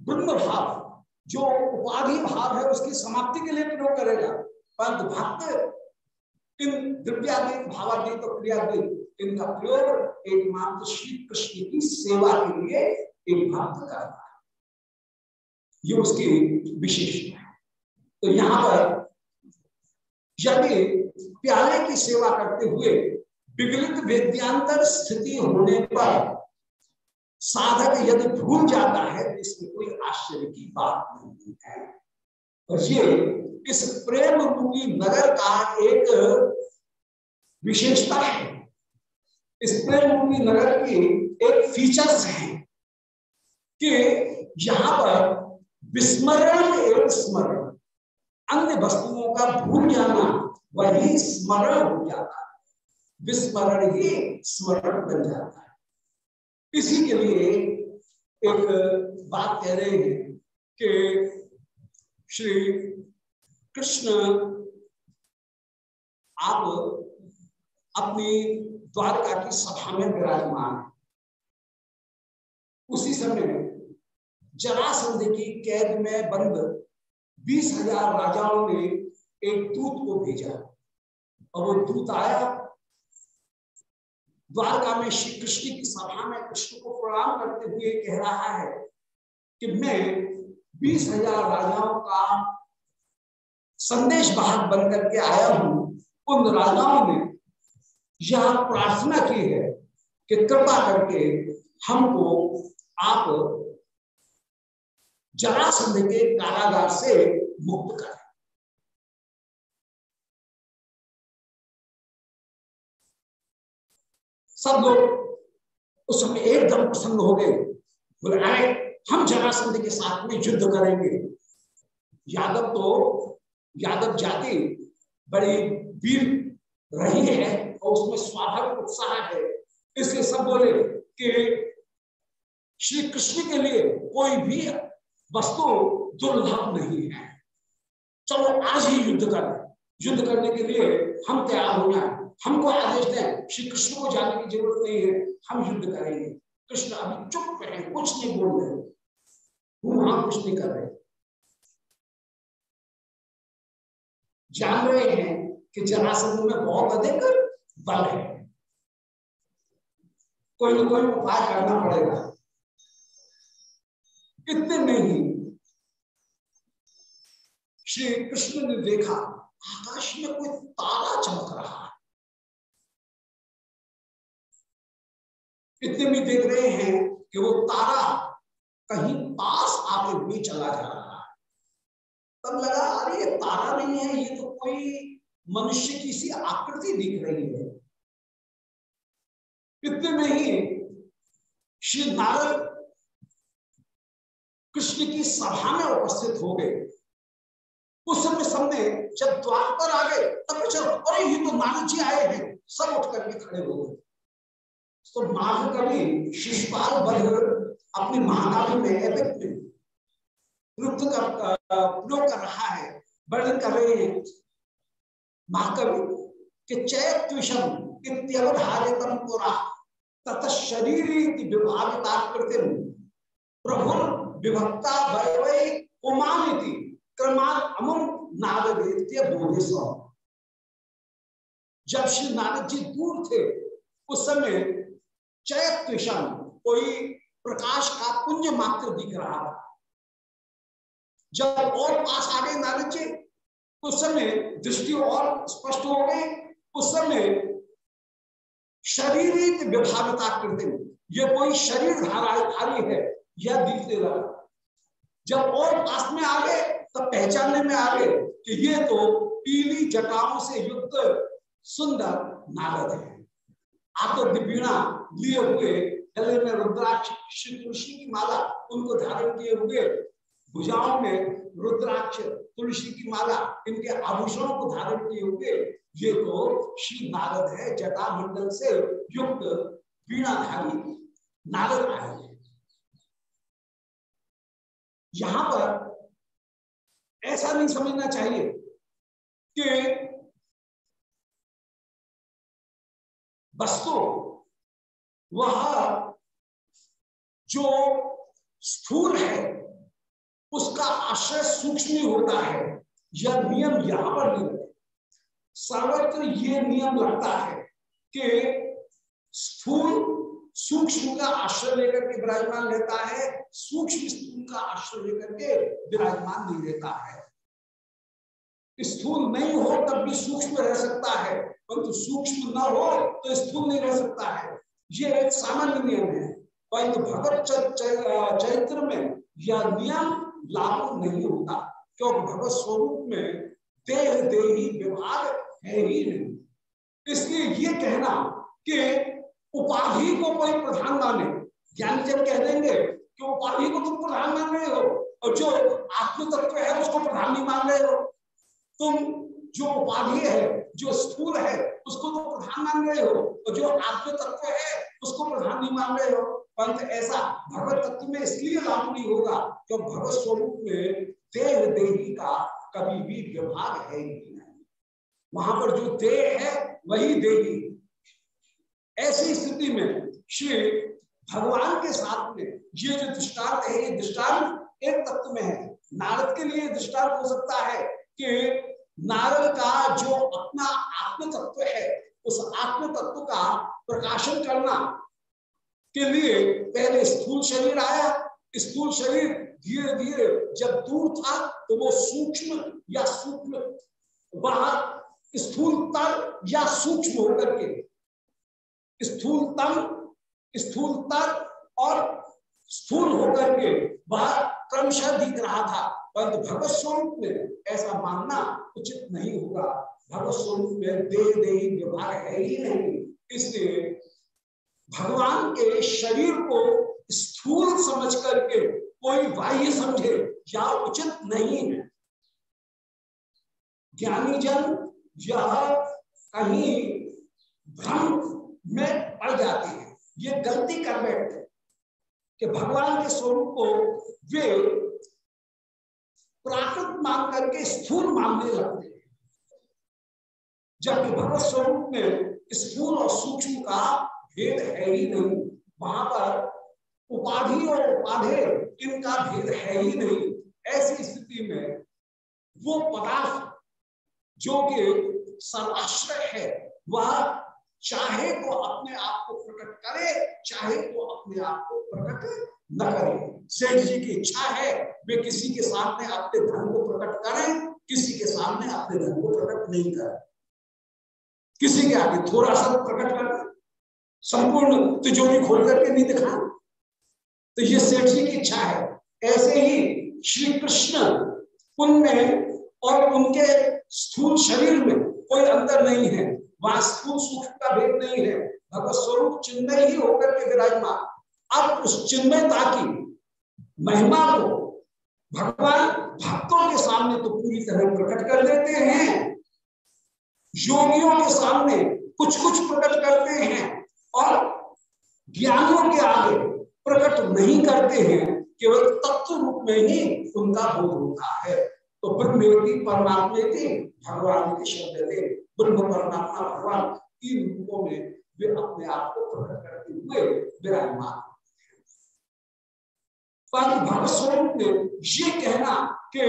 ब्रह्म भाव, जो उपाधि भाव है, उसकी समाप्ति के लिए प्रयोग करेगा। परंतु भक्त इन द्रव्याद्वैत भावाद्वैत और क्रियाद्वैत इनका प्रयोग एकमात्र श्री कृष्ण की सेवा के लिए एक भक्त करता है। ये उसकी विशेषता है। तो यहाँ पर यदि प्याले की सेवा करते हुए विगलित वेद्यांतर स्थिति होने पर साधक यदि भूल जाता है तो इसमें कोई आश्चर्य की बात नहीं है। और ये इस प्रेम रूपी नगर का एक विशेषता है। इस प्रेम रूपी नगर की एक फीचर्स है कि यहाँ पर विस्मरण एवं स्मरण, अन्य वस्तुओं का भूल जाना, वही स्मरण हो जाता है। विस्मरण ही स्मरण बन जाता है। इसी के लिए एक बात कह रहे हैं कि श्री कृष्ण आप अपनी द्वारका की सभा में विराजमान उसी समय जरासंध की कैद में बंद बीस हज़ार राजाओं ने एक दूत को भेजा और वो दूत आया द्वारका में श्री कृष्ण की सभा में कृष्ण को प्रणाम करते हुए कह रहा है कि मैं बीस हज़ार राजाओं का संदेश बाहर बन करके आया हूँ। उन राजाओं ने यह प्रार्थना की है कि कृपा करके हमको आप जरासंध के कारागार से मुक्त करें। सब लोग उस समय एकदम प्रसन्न हो गए। बोले, अरे, हम जरासंध के साथ में युद्ध करेंगे। यादव तो यादव जाति बड़ी वीर रही है और उसमें स्वाभाविक उत्साह है। इसलिए सब बोले कि श्री कृष्ण के लिए कोई भी वस्तु दुर्लभ नहीं है। चलो, आज ही युद्ध कर। युद्ध करने के लिए हम तैयार हो जाए। हमको आदेश दें, श्री कृष्ण को जाने की ज़रूरत नहीं है, हम युद्ध करेंगे। कृष्ण अभी चुप है कुछ नहीं बोल रहे। वहाँ कुछ नहीं कर रहे। जान रहे हैं कि जरासंध में बहुत अधिक बल है। कोई ना कोई उपाय करना पड़ेगा। इतने में ही श्री कृष्ण ने देखा, आकाश में कोई तारा चमक रहा है। इतने में देख रहे हैं कि वो तारा कहीं पास आके भी चला जा रहा है। तब लगा, अरे, ये तारा नहीं है, ये तो कोई मनुष्य की सी आकृति दिख रही है। इतने में ही श्री नारद कृष्ण की सभा में उपस्थित हो गए। उस समय सबने जब द्वार पर आ गए, तब चलो अरे, ये तो नारद जी आए हैं, सब उठ करके खड़े हो गए। तो माघ कवि शिशुपाल अपनी महानावी में प्रयोग कर रहा है? वर्णन कर रहे हैं। महाकवि के चैत्विषम इत्यवधारितम पुरा शरीर विभाविता प्रभु विभक्ता वै उमानिति, क्रमात अमुम जब श्री नारद जी दूर थे, उस समय चैत्विषम कोई प्रकाश का पुंज मात्र दिख रहा था जब और पास आ गए नारद उस समय दृष्टि और स्पष्ट हो गई। उस समय शरीर विभागता करते ये कोई शरीर धारी है, यह दिखने लगा। जब और पास में आ गए, तब पहचानने में आ गए कि ये तो पीली जटाओं से युक्त सुंदर नारद है। आतो दिवीणा लिए हुए, गले में रुद्राक्ष श्री तुलसी की माला उनको धारण किए हुए, भुजाओं में रुद्राक्ष, तुलसी की माला इनके आभूषणों को धारण किए हुए, ये तो श्री नारद है जटा मंडल से युक्त वीणाधारी नारद आए हैं। यहाँ पर ऐसा नहीं समझना चाहिए कि वस्तु वह जो स्थूल है, उसका आश्रय सूक्ष्म होता है। यह नियम यहाँ पर नहीं होता सर्वत्र ये नियम लगता है कि स्थूल सूक्ष्म का आश्रय लेकर के विराजमान रहता है, सूक्ष्म स्थूल का आश्रय लेकर के विराजमान नहीं रहता है। स्थूल नहीं हो, तब भी सूक्ष्म रह सकता है। परंतु सूक्ष्म न हो तो स्थूल नहीं रह सकता है। ये एक सामान्य नियम है। परंतु भगवत चरित्र में यह नियम लागू नहीं होता, क्योंकि भगवत स्वरूप में देह, देही विभाग है ही नहीं। इसलिए ये कहना कि उपाधि को कोई प्रधान माने, ज्ञान जब कह देंगे कि उपाधि को तुम प्रधान मान रहे हो, और जो आत्म तत्व है उसको प्रधान नहीं मान रहे हो। तुम जो उपाधि है, जो स्थूल है, उसको तो प्रधान मान रहे हो, और जो आत्म तत्व है, उसको प्रधान नहीं मान रहे हो। परंतु ऐसा भगवत तत्व में इसलिए लाभ नहीं होगा, क्यों भगवत स्वरूप में देह देही का कभी भी व्यवहार है ही नहीं। वहाँ पर जो देह है, वही देही। ऐसी स्थिति में श्री भगवान के साथ में ये जो दृष्टांत है, ये दृष्टांत एक तत्व में है। नारद के लिए दृष्टांत हो सकता है कि नारद का जो अपना आत्म तत्व है, उस आत्म तत्व का प्रकाशन करना के लिए पहले स्थूल शरीर आया। स्थूल शरीर धीरे धीरे जब दूर था तो वो सूक्ष्म या सूक्ष्म वह स्थूलतर या सूक्ष्म होकर के। स्थूलतम, स्थूलतर और स्थूल होकर के वह क्रमशः दिख रहा था। परंतु भगवत स्वरूप में ऐसा मानना उचित नहीं होगा। भगवत स्वरूप में देह देही व्यवहार है ही नहीं। इसलिए भगवान के शरीर को स्थूल समझ करके कोई बाह्य समझे, या उचित नहीं है। ज्ञानी जन यह कहीं भ्रम में पड़ जाते हैं। ये गलती कर बैठते कि भगवान के स्वरूप को वे मान करके स्थूल मानने लगते हैं। जबकि भगवत स्वरूप में स्थूल और सूक्ष्म का भेद है ही नहीं। वहाँ पर उपाधि और उपाधे इनका भेद है ही नहीं। ऐसी स्थिति में वो पदार्थ जो कि सर्वाश्रय है, वह चाहे तो अपने आप को प्रकट करे, चाहे तो अपने आप को प्रकट न करे। सेठ जी की इच्छा है, वे किसी के सामने अपने धन को प्रकट करें, किसी के सामने अपने धन को प्रकट नहीं करें। किसी के आगे थोड़ा सा प्रकट कर संपूर्ण तिजोरी खोल करके नहीं दिखा। तो ये सेठ जी की इच्छा है। ऐसे ही श्री कृष्ण उनमें और उनके स्थूल शरीर में कोई अंतर नहीं है। वहाँ स्थूल सूक्ष्म का भेद नहीं है। भगवत स्वरूप चिन्ह ही होकर के विराजमान। अब उस चिन्मयता की महिमा को भगवान भक्तों के सामने तो पूरी तरह प्रकट कर देते हैं। योगियों के सामने कुछ कुछ प्रकट करते हैं और ज्ञानियों के आगे प्रकट नहीं करते हैं, केवल तत्व रूप में ही उनका बोध होता है। तो ब्रह्मेति परमात्मे भगवान के शब्द थे। ब्रह्म परमात्मा भगवान तीन रूपों में वे अपने आप को प्रकट करते हुए विराजमान। पर भगवत स्वरूप ये कहना कि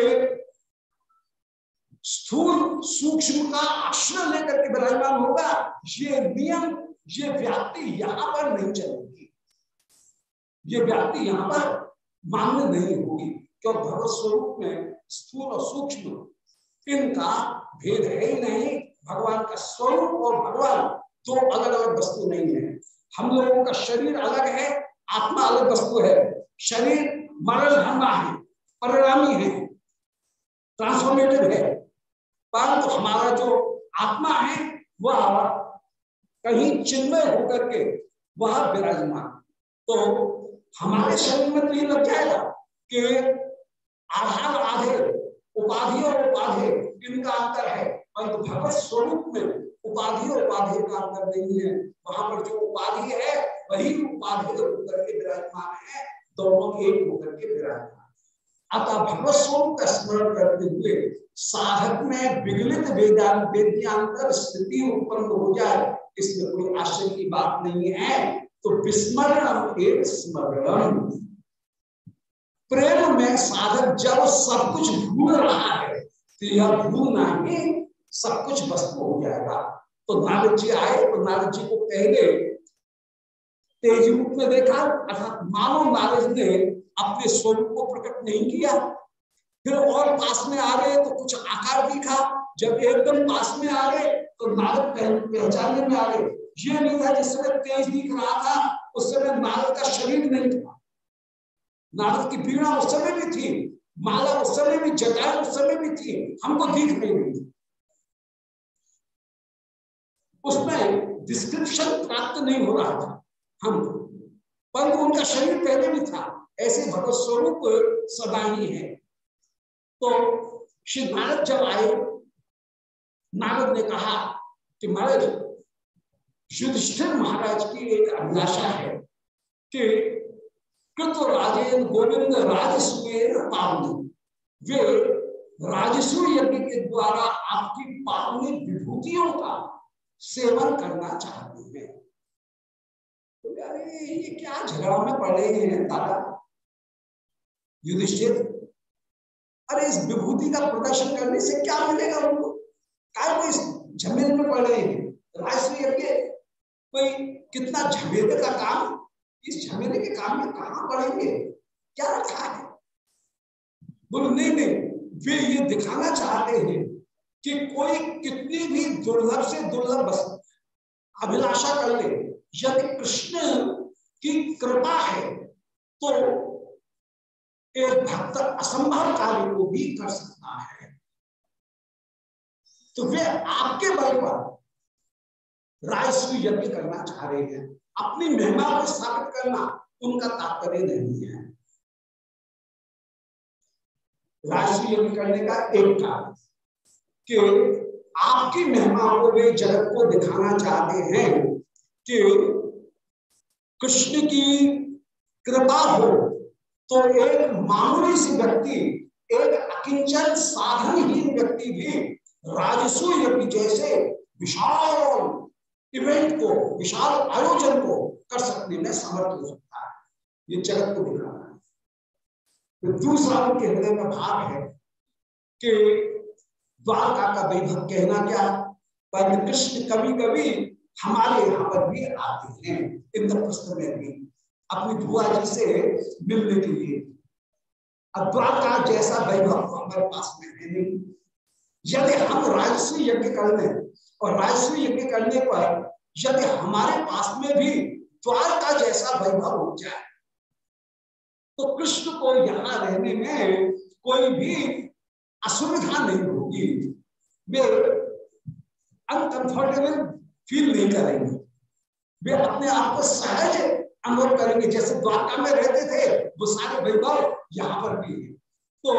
स्थूल सूक्ष्म का आश्रय लेकर के विराजमान होगा, ये नियम, ये व्याप्ति यहाँ पर नहीं चलेगी। ये व्याप्ति यहाँ पर मान्य नहीं होगी, क्यों भगवत स्वरूप में स्थूल और सूक्ष्म इनका भेद है ही नहीं। भगवान का स्वरूप और भगवान दो अलग अलग वस्तु नहीं है। हम लोगों का शरीर अलग है, आत्मा अलग वस्तु है। शरीर मरण धर्मा है, परिणामी है ट्रांसफॉर्मेटिव है। परंतु हमारा जो आत्मा है, वह कहीं चिन्मय होकर के वह विराजमान। तो हमारे शरीर में तो ये लग जाएगा कि आधार आधे, उपाधि और उपाधि इनका अंतर है, परंतु भगवत स्वरूप में उपाधि और उपाधि का अंतर नहीं है। वहाँ पर जो उपाधि है, वही उपाधि होकर के विराजमान है। दोनों एक होकर के विराजमान अतः भगवत स्वरूप का स्मरण करते हुए साधक में विगलित वेदांत वेद्यांतर स्थिति उत्पन्न हो जाए, इसमें कोई आश्चर्य की बात नहीं है। तो विस्मरण एक स्मरण प्रेम में साधक जब सब कुछ भूल रहा है तो यह भूलना ही सब कुछ वस्तु हो जाएगा। तो नारद जी आए तो नारद जी को पहले तेज रूप में देखा, अर्थात मानव नारद ने अपने स्वरूप को प्रकट नहीं किया। फिर और पास में आ गए तो कुछ आकार दिखा। जब एकदम पास में आ गए तो नारद पहचानने में आ गए। ये नहीं था जिस समय तेज दिख रहा था, उस समय नारद का शरीर नहीं था। नारद की पीड़ा उस समय भी थी। माला उस समय भी जटाएँ उस समय भी थी। हमको दिख नहीं रही उसमें डिस्क्रिप्शन प्राप्त नहीं हो रहा था। हम परंतु उनका शरीर पहले भी था। ऐसे भगवत स्वरूप सदा ही। है तो श्री नारद जब आए, नारद ने कहा कि महाराज, युधिष्ठिर महाराज की एक अभिलाषा है कि कृत राजेन गोविंद राजस्वेर पावनी। वे राजस्व यज्ञ के द्वारा आपकी पावनी विभूतियों का सेवन करना चाहते हैं। ये क्या झगड़ा में पड़ हैं दादा? युधिष्ठिर, अरे इस विभूति का प्रदर्शन करने से क्या मिलेगा उनको? क्या वो इस झमेले में पड़ रहे हैं? राजस्व यज्ञ कोई कितना झमेले का काम? इस झमेले के काम में कहा पड़ेंगे? क्या रखा है? बोलो, नहीं नहीं, वे ये दिखाना चाहते हैं कि कोई कितनी भी दुर्लभ से दुर्लभ अभिलाषा कर ले। यदि कृष्ण की कृपा है तो एक भक्त असंभव कार्य को भी कर सकता है। तो वे आपके बल पर राजस्व यज्ञ करना चाह रहे हैं। अपनी महिमा को स्थापित करना उनका तात्पर्य नहीं है। राजस्व यज्ञ करने का एक कारण कि आपकी महिमा को वे जगत को दिखाना चाहते हैं कि कृष्ण की कृपा हो तो एक मामूली सी व्यक्ति, एक अकिंचन साधनहीन व्यक्ति भी राजस्व यज्ञ जैसे विशाल इवेंट को, विशाल आयोजन को कर सकने में समर्थ हो सकता है। ये जगत को दिखाना है। तो दूसरा उनके हृदय में भाव है कि द्वारका का वैभव कहना क्या? कृष्ण कभी कभी हमारे यहाँ पर भी आते हैं इंद्रप्रस्थ में भी। अपनी बुआ जी से मिलने के लिए। द्वारका जैसा वैभव हमारे पास में है नहीं। यदि हम राजस्व यज्ञ कर लें, और राजस्व यज्ञ करने पर यदि हमारे पास में भी द्वारका जैसा वैभव हो जाए तो कृष्ण को यहाँ रहने में कोई भी असुविधा नहीं होगी। वे अनकंफर्टेबल फील नहीं करेंगे। वे अपने आप को सहज अनुभव करेंगे। जैसे द्वारका में रहते थे, वो सारे वैभव यहाँ पर भी है। तो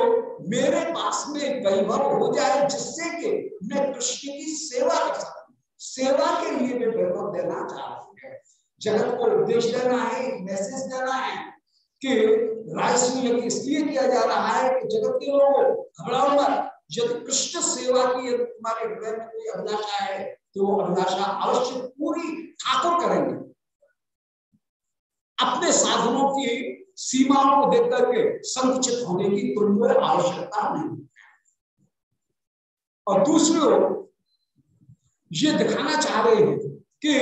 मेरे पास में वैभव हो जाए जिससे कि मैं कृष्ण की सेवा कर सकूँ। सेवा के लिए वे वैभव देना चाह रहे हैं। जगत को उपदेश देना है मैसेज देना है कि राजस्व इसलिए किया जा रहा है कि जगत के लोगों घबराओ मत। यदि कृष्ण सेवा की तुम्हारे हृदय में कोई अभिलाषा है तो वो अभिलाषा अवश्य पूरी ठाकुर करेंगे। अपने साधनों की सीमाओं को देख करके संकुचित होने की तुमको आवश्यकता नहीं। और दूसरी ओर ये दिखाना चाह रहे हैं कि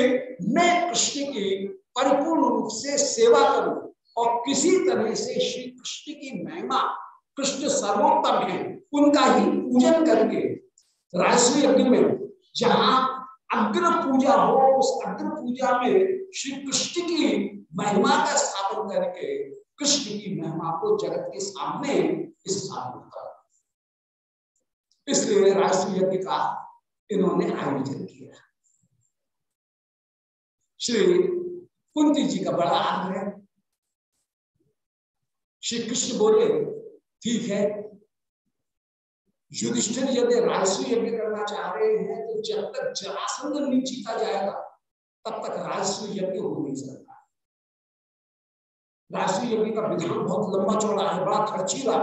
मैं कृष्ण की परिपूर्ण रूप से सेवा करूँ और किसी तरह से श्री कृष्ण की महिमा, कृष्ण सर्वोत्तम है, उनका ही पूजन करके राजस्व यज्ञ में जहाँ अग्र पूजा हो, उस अग्र पूजा में श्री कृष्ण की महिमा का स्थापन करके कृष्ण की महिमा को जगत के सामने स्थापित कर इसलिए राष्ट्रीय यज्ञ का इन्होंने आयोजन किया। श्री कुंती जी का बड़ा आग्रह। श्री कृष्ण बोले, ठीक है युधिष्ठिर यदि राजस्व यज्ञ करना चाह रहे हैं तो जब तक जरासंध नहीं जीता जाएगा, तब तक राजस्व यज्ञ हो नहीं सकता। राजस्व यज्ञ का विधान बहुत लंबा चौड़ा है, बड़ा खर्चीला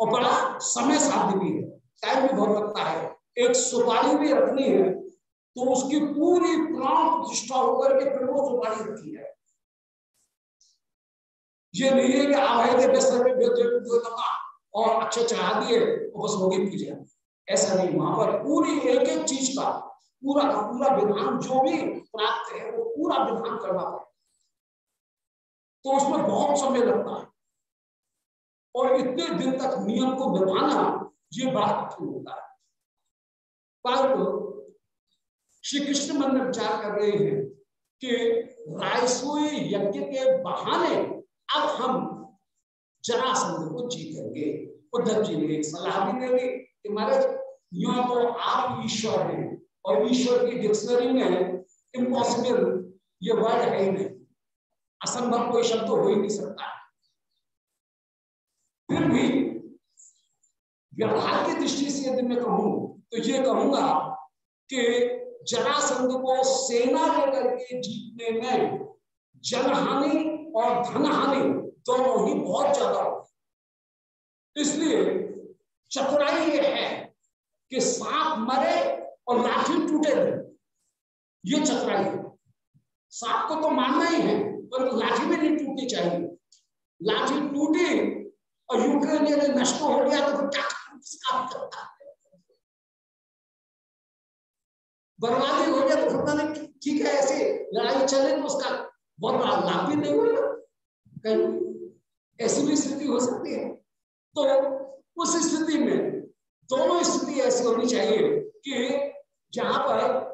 और बड़ा समय साध्य भी है। टाइम भी बहुत लगता है। एक सुपारी भी रखनी है तो उसकी पूरी प्राण प्रतिष्ठा होकर के फिर वो सुपारी रखी है। ये नहीं है कि आवाज़ और अच्छे चढ़ा दिए और बस होगी पूजा ऐसा नहीं, वहाँ पर पूरी एक एक चीज़ का, पूरा का पूरा विधान जो भी प्राप्त है, वो पूरा विधान करना पड़ेगा तो उसमें बहुत समय लगता है। और इतने दिन तक नियम को निभाना ये बड़ा कठिन होता है। परंतु श्री कृष्ण मन में विचार कर रहे हैं कि रायसोई यज्ञ के बहाने अब हम जरासंध को जीतेंगे। उद्धव जी ने सलाह भी दे दी कि महाराज यो तो आप ईश्वर हैं और ईश्वर की डिक्शनरी में इम्पॉसिबल ये वर्ड है ही नहीं. असंभव कोई शब्द हो ही नहीं सकता. फिर भी, व्यवहार की दृष्टि से यदि मैं कहूँ तो ये कहूँगा कि जरासंध को सेना लेकर के जीतने में जनहानि और धनहानि दोनों ही बहुत ज़्यादा होती इसलिए चतुराई ये है कि सांप मरे और लाठी टूटे ये चतुराई है। सांप को तो मानना ही है पर लाठी भी नहीं टूटनी चाहिए। लाठी टूटी और यूक्रेन यदि नष्ट हो गया तो क्या बर्बादी हो गया तो पता ठीक है, ऐसे लड़ाई चले तो उसका बहुत बड़ा लाभ भी नहीं होगा। कहीं ऐसी भी स्थिति हो सकती है। तो उस स्थिति में दोनों स्थिति ऐसी होनी चाहिए कि जहाँ पर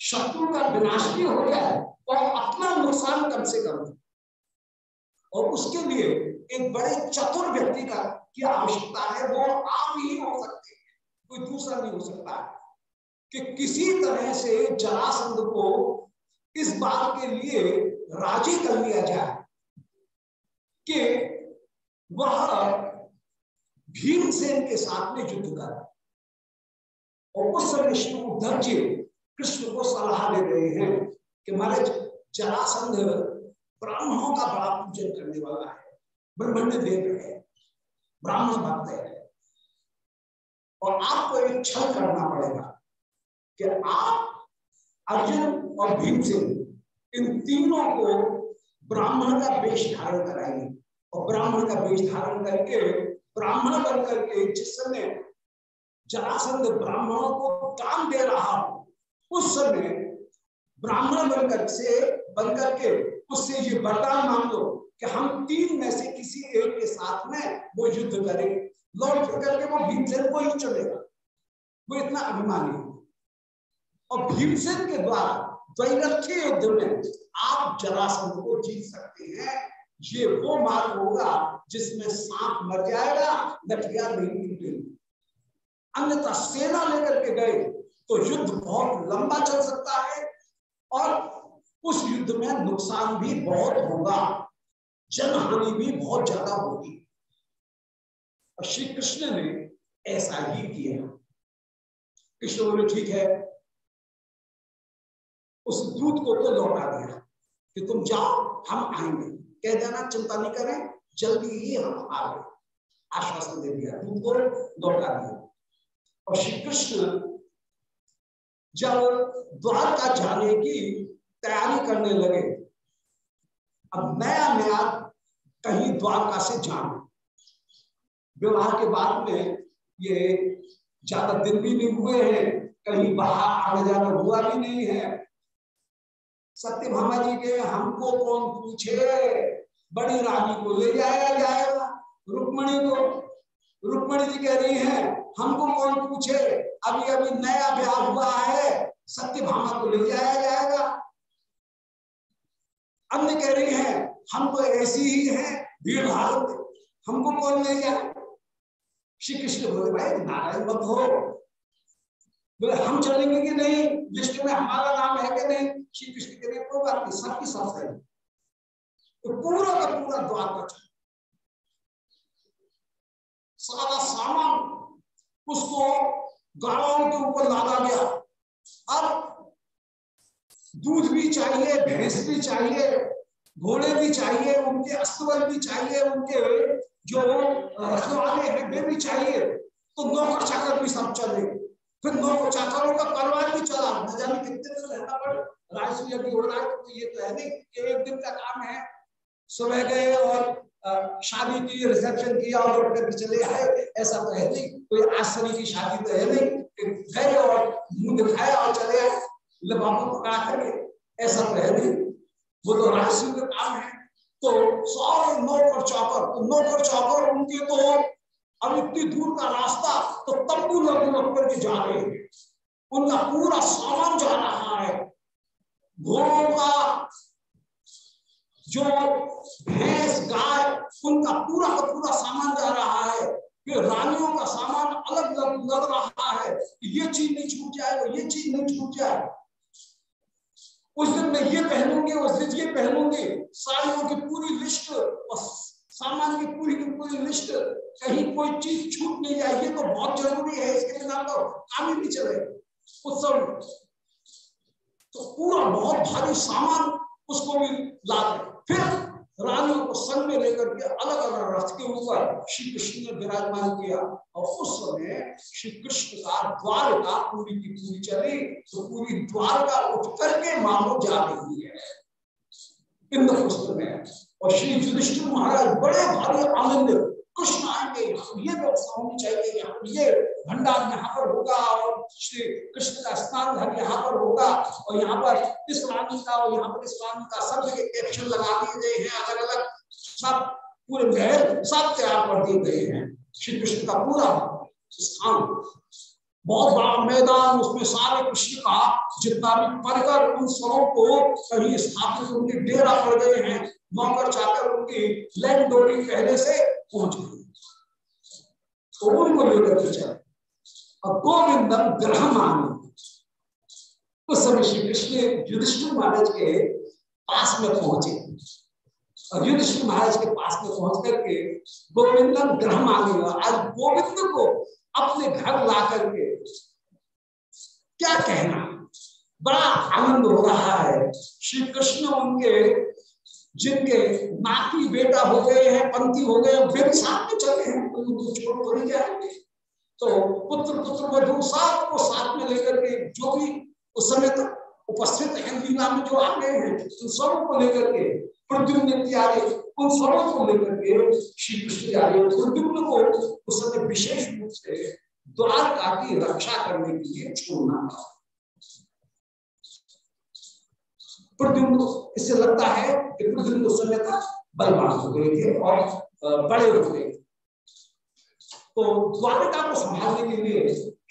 शत्रु का विनाश भी हो गया है और अपना नुकसान कम से कम और उसके लिए एक बड़े चतुर व्यक्ति का की आवश्यकता है, वो आप ही हो सकते हैं। कोई दूसरा नहीं हो सकता कि किसी तरह से जरासंध को इस बात के लिए राज़ी कर लिया जाए कि वह भीमसेन के साथ में युद्ध कर। और उस समय श्री जी कृष्ण को सलाह दे रहे हैं कि महाराज जरासंध ब्राह्मणों का बड़ा पूजन करने वाला है। ब्रह्मण्य देव है। ब्राह्मण भक्त है। और आपको एक छल करना पड़ेगा कि आप अर्जुन और भीमसेन इन तीनों को ब्राह्मण का वेश धारण कराएँगे और ब्राह्मण का वेश धारण करके, ब्राह्मण बन करके जिस समय जरासंध ब्राह्मणों को दान दे रहा उस समय ब्राह्मण बनकर से, बनकर के उससे ये वरदान मांग लो कि हम तीन में से किसी एक के साथ में वो युद्ध करें। लौट करके वो भीमसेन को ही चलेगा। वो इतना अभिमानी है। और भीमसेन के द्वारा द्वैरथ्य युद्ध में आप जरासंध को जीत सकते हैं। ये वो मार्ग होगा जिसमें सांप मर जाएगा लठिया नहीं टूटेगी। अन्यथा सेना लेकर के गए तो युद्ध बहुत लंबा चल सकता है और उस युद्ध में नुकसान भी बहुत होगा, जनहानि भी बहुत ज़्यादा होगी। और श्री कृष्ण ने ऐसा ही किया। कृष्ण बोले, ठीक है। उस दूत को तो लौटा दिया कि तुम जाओ, हम आएँगे। कह देना, चिंता नहीं करें, जल्दी ही हम आ गए। आश्वासन दे दिया दूत को लौटा दिया। और श्री कृष्ण जब द्वारका जाने की तैयारी करने लगे, अब नया नया कहीं द्वारका से जाना। विवाह के बाद में ये ज़्यादा दिन भी नहीं हुए हैं, कहीं बाहर आने जाना हुआ भी नहीं है। सत्य भामा जी के, हमको कौन पूछे? बड़ी रानी को ले जाया जाएगा। रुक्मणी को, रुक्मणी जी कह रही है, हमको कौन पूछे? अभी अभी नया ब्याह हुआ है सत्य भामा को ले जाया जाएगा। अन्य कह रही है, हम तो ऐसी ही है भीड़ भाड़ हमको कौन ले जाए? श्री कृष्ण बोले, भाई, नारायण मत हो। बोले, हम चलेंगे कि नहीं? लिस्ट में हमारा नाम है कि नहीं? श्री कृष्ण के लिए कोई बात नहीं सबकी सब है तो पूरा का पूरा द्वार चल सारा सामान उसको गाड़ों के ऊपर लादा गया। अब दूध भी चाहिए, भैंस भी चाहिए, घोड़े भी चाहिए, उनके अस्तबल भी चाहिए, उनके जो रखवाले हैं, वे भी चाहिए। तो नौकर चाकर भी सब चले। फिर नौकर चाकरों का परिवार भी चला। न जाने कितने दिन रहना पड़े राजस्व यदि हो रहा है तो ये तो है नहीं कि एक दिन का काम है। सुबह गए और शादी की रिसेप्शन किया और लौट करके चले आए। ऐसा तो है नहीं। कोई आश्रम की शादी तो है नहीं। गए और मुँह दिखाया और चले आए। लिफाफा पकड़ा करके ऐसा तो है नहीं। वो तो राजस्व का काम है। तो सारे नौकर चाकर तो नौकर चौपर उनके तो अब इतनी दूर का रास्ता तो तंबू लग लग करके जा रहे हैं। उनका पूरा सामान जा रहा है। घोड़ों का जो भैंस, गाय, उनका पूरा का पूरा सामान जा रहा है। फिर रानियों का सामान अलग अलग लग रहा है ये चीज़ नहीं छूट जाए ये चीज़ नहीं छूट जाए। उस दिन मैं ये पहनूँगी, उस दिन ये पहनूँगी। साड़ियों की पूरी लिस्ट और सामान की पूरी की पूरी लिस्ट कहीं कोई चीज़ छूट नहीं जाए, ये तो बहुत ज़रूरी है, इसके बिना तो काम ही नहीं चले उत्सव तो पूरा बहुत भारी सामान उसको भी ला फिर रानियों को संग में लेकर के अलग अलग रथ के ऊपर श्री कृष्ण ने विराजमान किया। और उस समय श्री कृष्ण का द्वारका पूरी की पूरी चली तो पूरी द्वारका उठ करके मानो जा रही है। इंद्रपुष्प में और श्री युधिष्ठिर महाराज बड़े भारी आनंदित कृष्ण आएँगे ये व्यवस्था होनी चाहिए यहाँ ये भंडार यहाँ पर होगा और श्री कृष्ण का स्नान घर यहाँ पर होगा और यहाँ पर इस रानी का और यहाँ पर इस रानी का सब जगह कैप्शन लगा दिए गए हैं अलग अलग सब पूरे महल सब तैयार कर दिए गए हैं। श्री कृष्ण का पूरा स्थान बहुत बड़ा मैदान, उसमें सारे कृष्ण का जितना भी परकर उन सबों को कहीं स्थापित उनके डेरा पड़ गए हैं नौकर चाकर उनकी लैंड डोरी पहले से पहुँच गई तो उनको लेकर और गोविंदम ग्रह मान। उस समय श्री कृष्ण युधिष्ठिर महाराज के पास में पहुँचे। और युधिष्ठिर महाराज के पास में पहुँच करके गोविंदम ग्रह मांगे आज गोविंद को अपने घर ला करके क्या कहना? बड़ा आनंद हो रहा है। श्री कृष्ण उनके, जिनके नाती बेटा हो गए हैं, पंथी हो गए, वे भी साथ में चले हैं तो उनको छोड़ तो नहीं जाएँगे। तो पुत्र पुत्र वधु सबको साथ में लेकर के, जो भी उस समय तक उपस्थित हैं, लीला में जो आ गए हैं, उन सबों को लेकर के प्रद्युम्न त्यारे, उन सबों को लेकर के श्री कृष्ण त्यारे प्रद्युम्न को उस समय विशेष रूप से द्वारका की रक्षा करने के लिए छोड़ना था। प्रद्युम्न इससे लगता है कि प्रद्युम्न उस समय तक बलवान हो गए थे और बड़े हो गए तो द्वारका को संभालने के लिए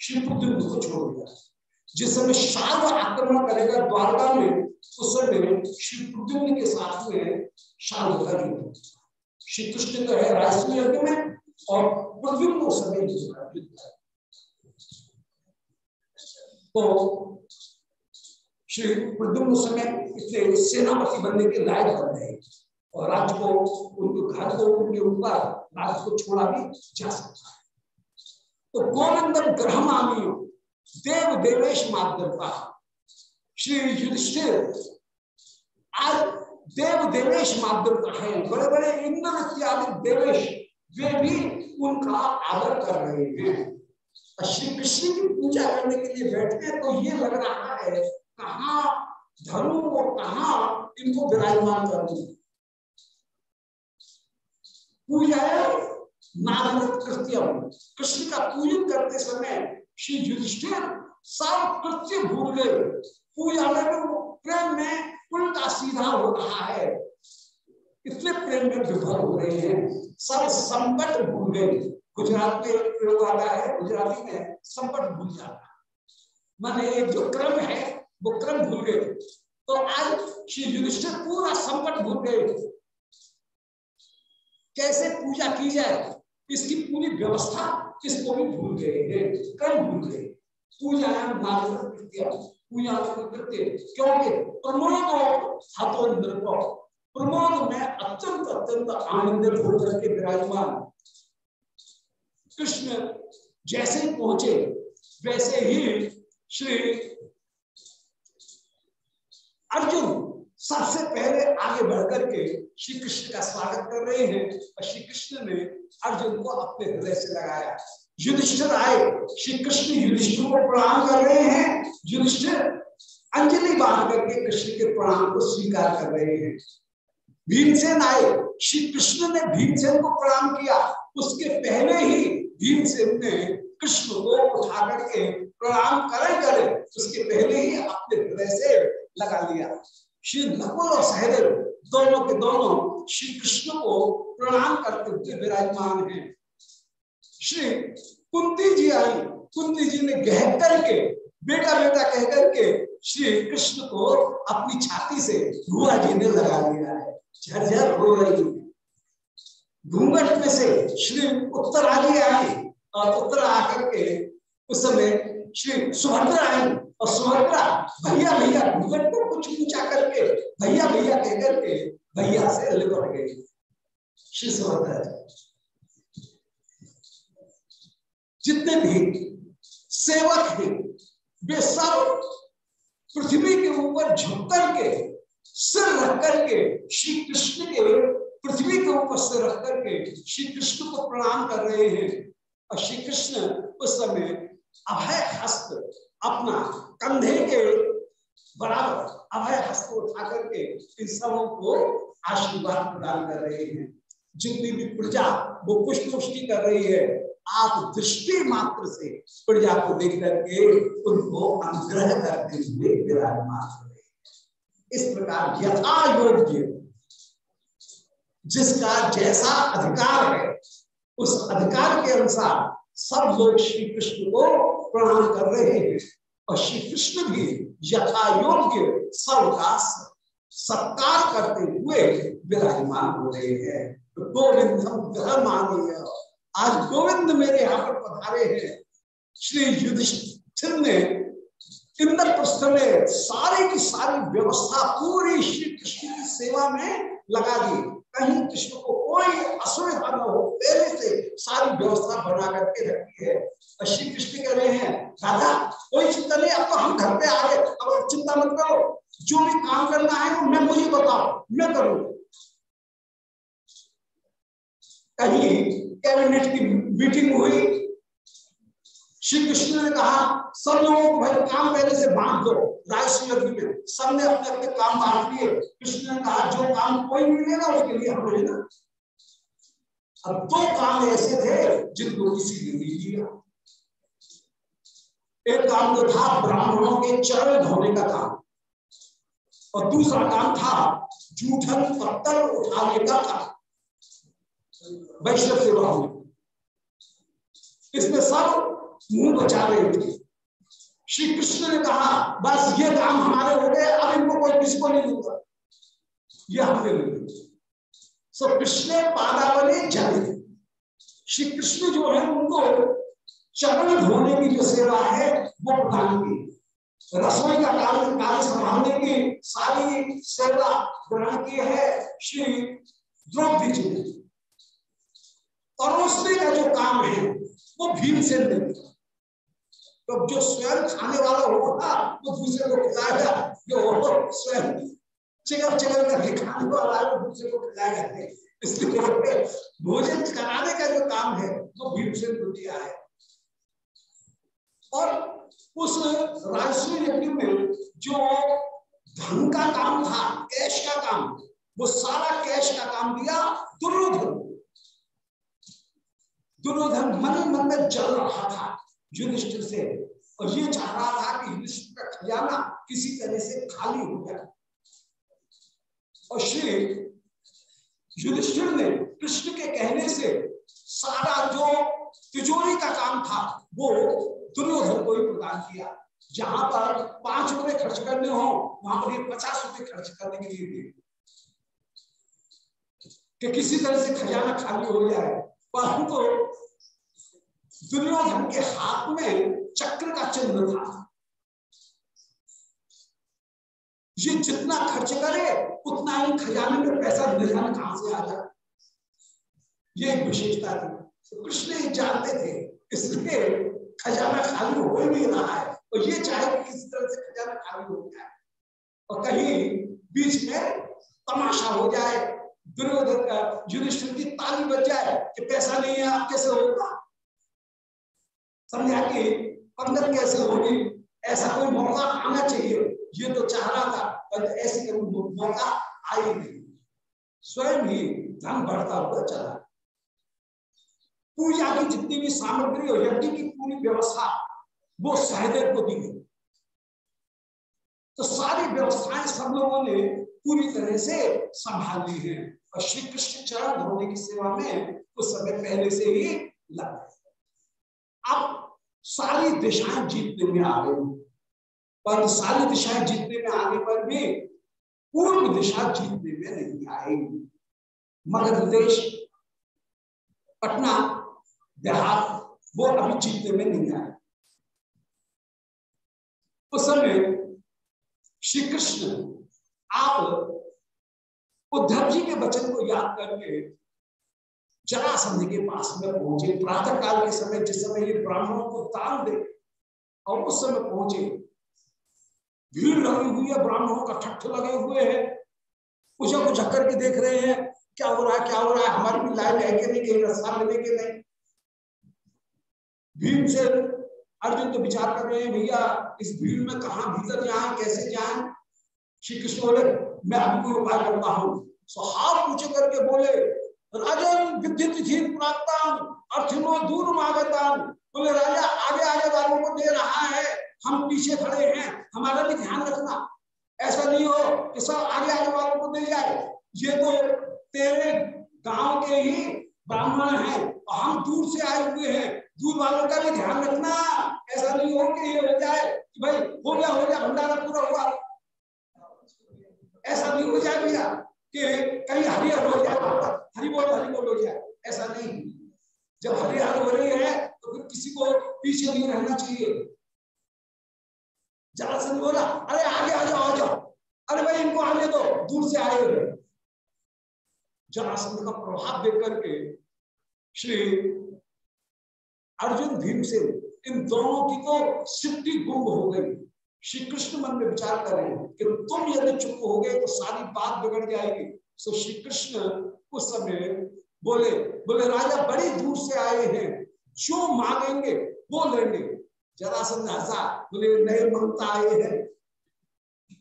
श्री प्रद्युम्न को छोड़ दिया। जिस समय शार्व आक्रमण करेगा द्वारका में, उस समय श्री प्रद्युम्न के साथ में शार्व का युद्ध श्री कृष्ण तो है यज्ञ में और प्रद्युम्न समय युद्ध तो श्री प्रद्युम्न समय इसलिए सेनापति बनने के लायक बन गए। और राज्य को, उनके घर को, उनके ऊपर राज्य को छोड़ा भी जा सकता है। तो गोविंदन ग्रह मामियों देव देवेश माध्यमता श्री युधिष्ठिर, आज देव देवेश माध्यमता है। बड़े बड़े इंद्र इत्यादि देवेश, वे भी उनका आदर कर रहे हैं। श्री कृष्ण की पूजा करने के लिए बैठे तो ये लग रहा है कहा धनु और कहा इनको विराजमान कर दू पूजा नारद कृत्यम। कृष्ण का पूजन करते समय श्री युधिष्ठिर सब कृत्य भूल गए। पूजा में प्रेम में उल्टा सीधा हो रहा है। इतने प्रेम में विफल हो रहे हैं, सब संकट भूल गए। गुजरात में प्रयोग आता है, गुजराती में संकट भूल जाता माने ये जो क्रम है, वो क्रम भूल गए। तो आज श्री युधिष्ठिर पूरा संकट भूल गए। कैसे पूजा की जाए? इसकी पूरी व्यवस्था इसको भी भूल गए क्रम भूल गए। पूजा पूजा कृत्य। क्योंकि प्रमोद हाथों प्रमोद में अत्यंत अत्यंत आनंदित होकर के विराजमान। कृष्ण जैसे ही पहुँचे, वैसे ही श्री अर्जुन सबसे पहले आगे बढ़कर के श्री कृष्ण का स्वागत कर रहे हैं और श्री कृष्ण ने अर्जुन को अपने हृदय से लगाया। युधिष्ठिर आए, श्री कृष्ण युधिष्ठिर को प्रणाम कर रहे हैं। युधिष्ठिर अंजलि बाँध करके कृष्ण के प्रणाम को स्वीकार कर रहे हैं। भीमसेन आए, श्री कृष्ण ने भीमसेन को प्रणाम किया। उसके पहले ही भीमसेन ने कृष्ण को उठा करके प्रणाम करे करे, उसके पहले ही अपने हृदय से लगा लिया। श्री नकुल और सहदेव दोनों के दोनों श्री कृष्ण को प्रणाम करते हुए विराजमान हैं। श्री कुंती जी आई। कुंती जी ने गह करके बेटा बेटा कह करके श्री कृष्ण को अपनी छाती से भुआ जी ने लगा लिया है। झरझर हो रही घूंघट में से श्री उत्तराजी आई और उत्तर आकर के उस समय श्री सुभद्रा आई और सुभद्रा, भैया भैया, घूंघट को कुछ ऊँचा करके भैया भैया कह करके भैया से लिपट गई श्री सुभद्रा जितने भी सेवक हैं, वे सब पृथ्वी के ऊपर झुक करके सिर रख करके श्री कृष्ण के पृथ्वी के ऊपर से रख करके श्री कृष्ण को प्रणाम कर रहे हैं। और श्री कृष्ण उस समय अभय हस्त अपना कंधे के बराबर अभय हस्त उठा करके इन सबों को आशीर्वाद प्रदान कर रहे हैं। जितनी भी प्रजा वो पुष्ट पुष्टि कर रही है, आप दृष्टि मात्र से प्रजा को देख करके उनको अनुग्रह करते हुए विराजमान इस प्रकार यथा योग्य जिसका जैसा अधिकार है, उस अधिकार के अनुसार सब लोग श्री कृष्ण को प्रणाम कर रहे हैं। और श्री कृष्ण भी यथा योग्य सबका सत्कार करते हुए विराजमान हो रहे हैं। तो हम ग्रह मानीय आज गोविंद मेरे यहाँ पर पधारे हैं। श्री युधिष्ठिर ने इंद्रप्रस्थ में सारी की सारी व्यवस्था पूरी श्री कृष्ण की सेवा में लगा दी। कहीं कृष्ण को कोई असुविधा न हो, पहले से सारी व्यवस्था बना करके रखी है। श्री कृष्ण कह रहे हैं दादा कोई चिंता नहीं, अब तो हम घर पे आ गए। अब चिंता मत करो। जो भी काम करना है वो मैं मुझे बताओ, मैं करूँ। कहीं कैबिनेट की मीटिंग हुई श्री कृष्ण ने कहा, सब लोगों को भाई काम पहले से बांट दो राजस्व में। सबने अपने अपने काम बांट लिए। कृष्ण ने कहा, जो काम कोई मिलेगा उसके लिए हम लेना। अब दो काम ऐसे थे, जिनको किसी ने नहीं लिया एक काम तो था, ब्राह्मणों के चरण धोने का काम। और दूसरा काम था, जूठन पत्थर उठाने का काम। वैष्णव सेवा इसमें सब मुँह बचा रहे थे। श्री कृष्ण ने कहा, बस ये काम हमारे हो गए, अब इनको कोई किसी को नहीं दूँगा। ये हमने नहीं सो कृष्ण पादावली जाने श्री कृष्ण जो है, उनको चरण धोने की जो सेवा है, वो प्रदान की। रसोई का कार्य कार्य संभालने की सारी सेवा ग्रहण की है श्री द्रौपदी जी ने। और परोसने का जो काम है, वो भीम से नहीं तो जो स्वयं खाने वाला होगा वो दूसरे को खिलाएगा। जो स्वयं चिगल चिगल करके खाने वाला है, वो दूसरे को खिलाएगा इसलिए भोजन कराने का जो काम है, वो भीम से दिया है। और उस राजस्व यज्ञ में जो धन का काम था, कैश का काम, वो सारा कैश का काम दिया, दुर्योधन दुर्योधन मन मन में जल रहा था। युधिष्ठिर से और ये चाह रहा था कि युधिष्ठिर का खजाना किसी तरह से खाली हो जाए और श्री युधिष्ठिर ने कृष्ण के कहने से, सारा जो तिजोरी का काम था, वो दुर्योधन को ही प्रदान किया। जहाँ पर पाँच रुपए खर्च करने हो, वहाँ पर पचास रुपए खर्च करने के लिए कि किसी तरह से खजाना खाली हो जाए परंतु दुर्योधन के हाथ में चक्र का चिन्ह था। ये जितना खर्च करे, उतना ही खजाने में पैसा निधान कहाँ से आ जाए ये एक विशेषता थी। तो कृष्ण ही जानते थे, इसलिए खजाना खाली हो ही नहीं रहा है। और ये चाहे कि किसी तरह से खजाना खाली हो जाए। और कहीं बीच में तमाशा हो जाए दुर्योधन का, युधिष्ठिर की ताली बच जाए कि पैसा नहीं है, आप कैसे होगा? समझा कि पंगत कैसे होगी? ऐसा कोई मौका आना चाहिए। ये तो चाह रहा था, पर ऐसी कोई मौका आई नहीं। स्वयं ही धन बढ़ता हुआ चला। पूजा की जितनी भी सामग्री और यज्ञ की पूरी व्यवस्था, वो सहदेव को दी गई। तो सारी व्यवस्थाएँ सब लोगों ने पूरी तरह से संभाल ली है। और श्री कृष्ण चरण धोने की सेवा में उस समय पहले से ही लग गए। सारी दिशाएँ जीतने में आ गई पर सारी दिशाएँ जीतने में आने पर भी पूर्व दिशा जीतने में नहीं आई मगध देश, पटना, बिहार, वो अभी जीतने में नहीं आए। उस समय श्री कृष्ण आप उद्धव जी के वचन को याद करके जरासंध के पास में पहुँचे। प्रातः काल के समय, जिस समय ये ब्राह्मणों को दान दे, और उस समय पहुँचे। भीड़ लगी हुई है, ब्राह्मणों का ठट्ठ लगे हुए हैं। कुछ कुछ झक्कर के देख रहे हैं, क्या हो रहा है, क्या हो रहा है, हमारी भी लाइन है कि नहीं कहीं रस्ता मिले कि नहीं? भीम से अर्जुन तो विचार कर रहे हैं, भैया, इस भीड़ में कहा भीतर जाए, कैसे जाए? श्री कृष्ण बोले, मैं आपको उपाय करता हूँ। सो हाथ ऊँचे करके बोले राजन विद्युत झील प्राप्त अर्थनो दूर मागतान बोले, राजा, आगे आगे वालों को दे रहा है। हम पीछे खड़े हैं, हमारा भी ध्यान रखना। ऐसा नहीं हो कि सब आगे आगे वालों को दे जाए। ये तो तेरे गाँव के ही ब्राह्मण हैं, और हम दूर से आए हुए हैं। दूर वालों का भी ध्यान रखना। ऐसा नहीं हो कि ये हो जाए कि भाई, हो गया हो गया, भंडारा पूरा हुआ। ऐसा नहीं हो जाए भैया। कि कहीं हरिहर हो जाए हरि बोल हरी बोल हो जाए ऐसा नहीं। जब हरिहर हो रही है तो फिर किसी को पीछे नहीं रहना चाहिए। जरासंध बोला, अरे आगे आ जाओ आ जाओ। अरे भाई, इनको आने दो, दूर से आए हुए। जरासंध का प्रभाव देख करके श्री अर्जुन भीम से इन दोनों की तो सिद्धि गुम हो गई। श्री कृष्ण मन में विचार कर कि तुम यदि चुप हो गए तो सारी बात बिगड़ जाएगी। सो श्री कृष्ण उस समय बोले बोले, राजा बड़ी दूर से आए हैं। जो मांगेंगे वो लेंगे। जरासंध हंसा बोले, नए ममता आए हैं।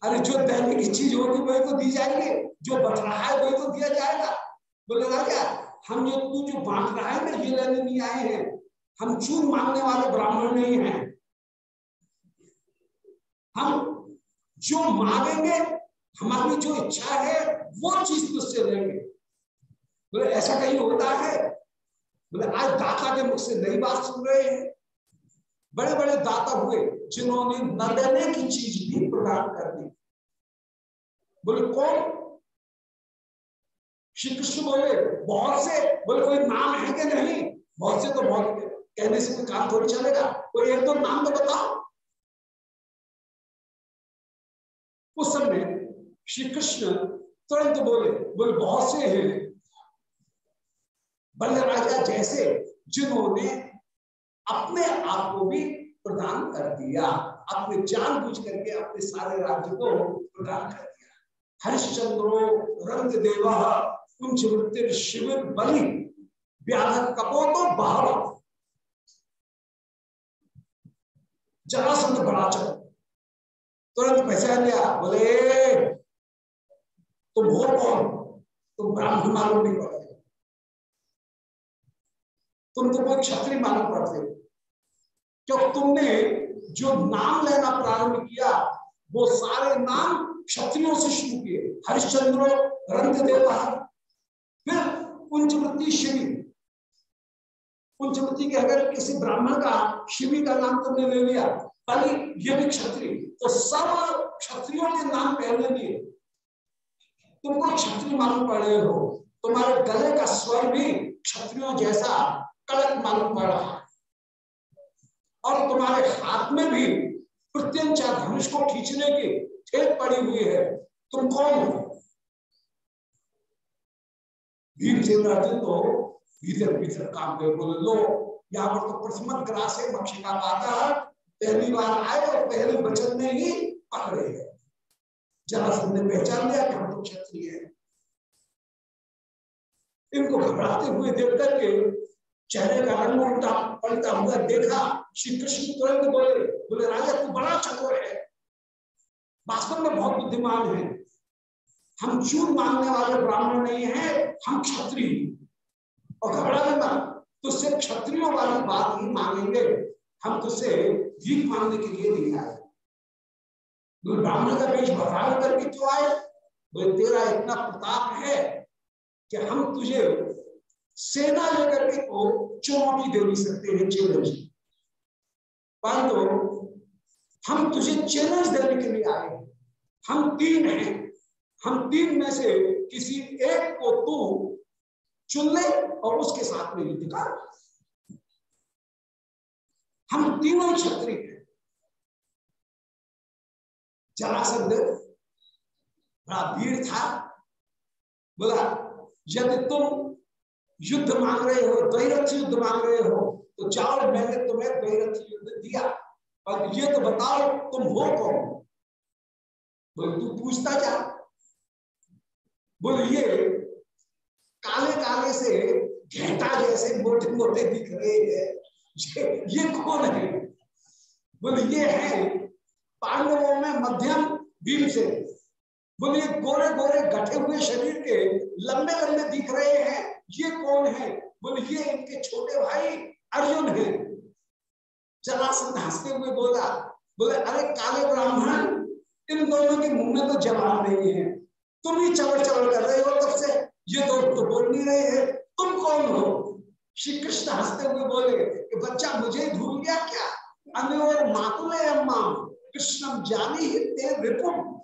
अरे, जो देने की चीज़ होगी वही तो दी जाएगी। जो बच रहा है वही तो दिया जाएगा। बोले, राजा, हम जो, तू जो बांट रहा है ना, ये लेने नहीं आए हैं। हम चूर मांगने वाले ब्राह्मण नहीं हैं। हम जो मांगेंगे, हमारी जो इच्छा है, वो चीज़ तुझसे लेंगे। बोले, ऐसा कहीं होता है? बोले, आज दाता के मुख से नई बात सुन रहे हैं। बड़े बड़े दाता हुए, जिन्होंने न देने की चीज़ भी प्रदान कर दी। बोले, कौन? श्री कृष्ण बोले, बहुत से। बोले, कोई नाम है कि नहीं? बहुत से तो बहुत। कहने से कोई काम थोड़ी चलेगा? कोई एक दो नाम तो बताओ। उस समय श्री कृष्ण तुरंत बोले बोले, बहुत से हैं। बल्ल राजा जैसे जिन्होंने अपने आप को भी प्रदान कर दिया, अपने जान बुझ करके अपने सारे राज्य को प्रदान कर दिया। हरिश्चंद्रो रंग देवा कुंज वृत्ति शिविर बलि व्याध कपोतो बहाव। जरासंध बड़ा चल तुरंत पहचान लिया, बोले, तुम हो कौन? तुम ब्राह्मण मालूम नहीं पड़ते। तुम तो कोई क्षत्रिय मालूम पड़ते। क्योंकि तुमने जो नाम लेना प्रारंभ किया, वो सारे नाम क्षत्रियों से शुरू किए। हरिश्चंद्र रंग देवा फिर पंचवृत्ति शिवी। पंचवृत्ति के अगर किसी ब्राह्मण का, शिवी का नाम तुमने ले लिया बलि ये भी क्षत्रिय। तो सब क्षत्रियों के नाम पहले लिए। तुमको क्षत्रिय मालूम पड़ रहे हो। तुम्हारे गले का स्वर भी क्षत्रियों जैसा कड़क मालूम पड़ रहा है। और तुम्हारे हाथ में भी प्रत्यंचा धनुष को खींचने की ठेक पड़ी हुई है। तुम कौन हो? भीमसेन अर्जुन तो भीतर भीतर काम कर बोले, लो, यहाँ पर तो प्रथम ग्रास है मक्षी का पाता पहली बार आए और पहले वचन में ही पकड़े है। जरासंध ने पहचान लिया कि हम तो क्षत्रिय है। इनको घबराते हुए देख करके चेहरे का रंग उल्टा पलटा हुआ देखा श्री कृष्ण तुरंत बोले बोले, राजा, तू बड़ा चतुर है। वास्तव में बहुत बुद्धिमान है। हम चूर मांगने वाले ब्राह्मण नहीं है, हम क्षत्रिय और घबरा मत, तुझसे क्षत्रियों वाली बात ही मांगेंगे हम तुझसे भीख मांगने के लिए नहीं आए ब्राह्मण का बीच बता करके क्यों आए? बोले, तेरा इतना प्रताप है कि हम तुझे सेना लेकर के तो चुनौती दे नहीं सकते हैं चैलेंज परंतु हम तुझे चैलेंज देने के लिए आए हम तीन हैं। हम तीन में से किसी एक को तू चुन ले और उसके साथ में युद्ध कर। हम तीनों क्षत्रिय हैं। जरासंध बड़ा वीर था। बोला, यदि तुम युद्ध मांग रहे हो, द्वैरथ युद्ध मांग रहे हो तो जाओ, मैंने तुम्हें द्वैरथ युद्ध दिया। और ये तो बताओ, तुम हो कौन? बोले, तू पूछता जा। बोले, ये काले काले से, घेटा जैसे मोटे मोटे दिख रहे हैं। ये कौन है? बोले, ये है पांडवों में मध्यम भीम से बोले गोरे गोरे गठे हुए शरीर के लंबे लंबे दिख रहे हैं। ये कौन है? बोले, ये इनके छोटे भाई अर्जुन है। जरासंध हँसते हुए बोला, बोले, अरे काले ब्राह्मण, इन दोनों के मुँह में तो जवाब नहीं है। तुम ही चवड़ चवड़ कर रहे हो तब से। ये दोस्त तो बोल नहीं रहे हैं। तुम कौन हो? श्री कृष्ण हँसते हुए बोले कि बच्चा, मुझे भूल गया क्या? अन्य मातुले अम्मा कृष्णम जानी ही ते रिपुम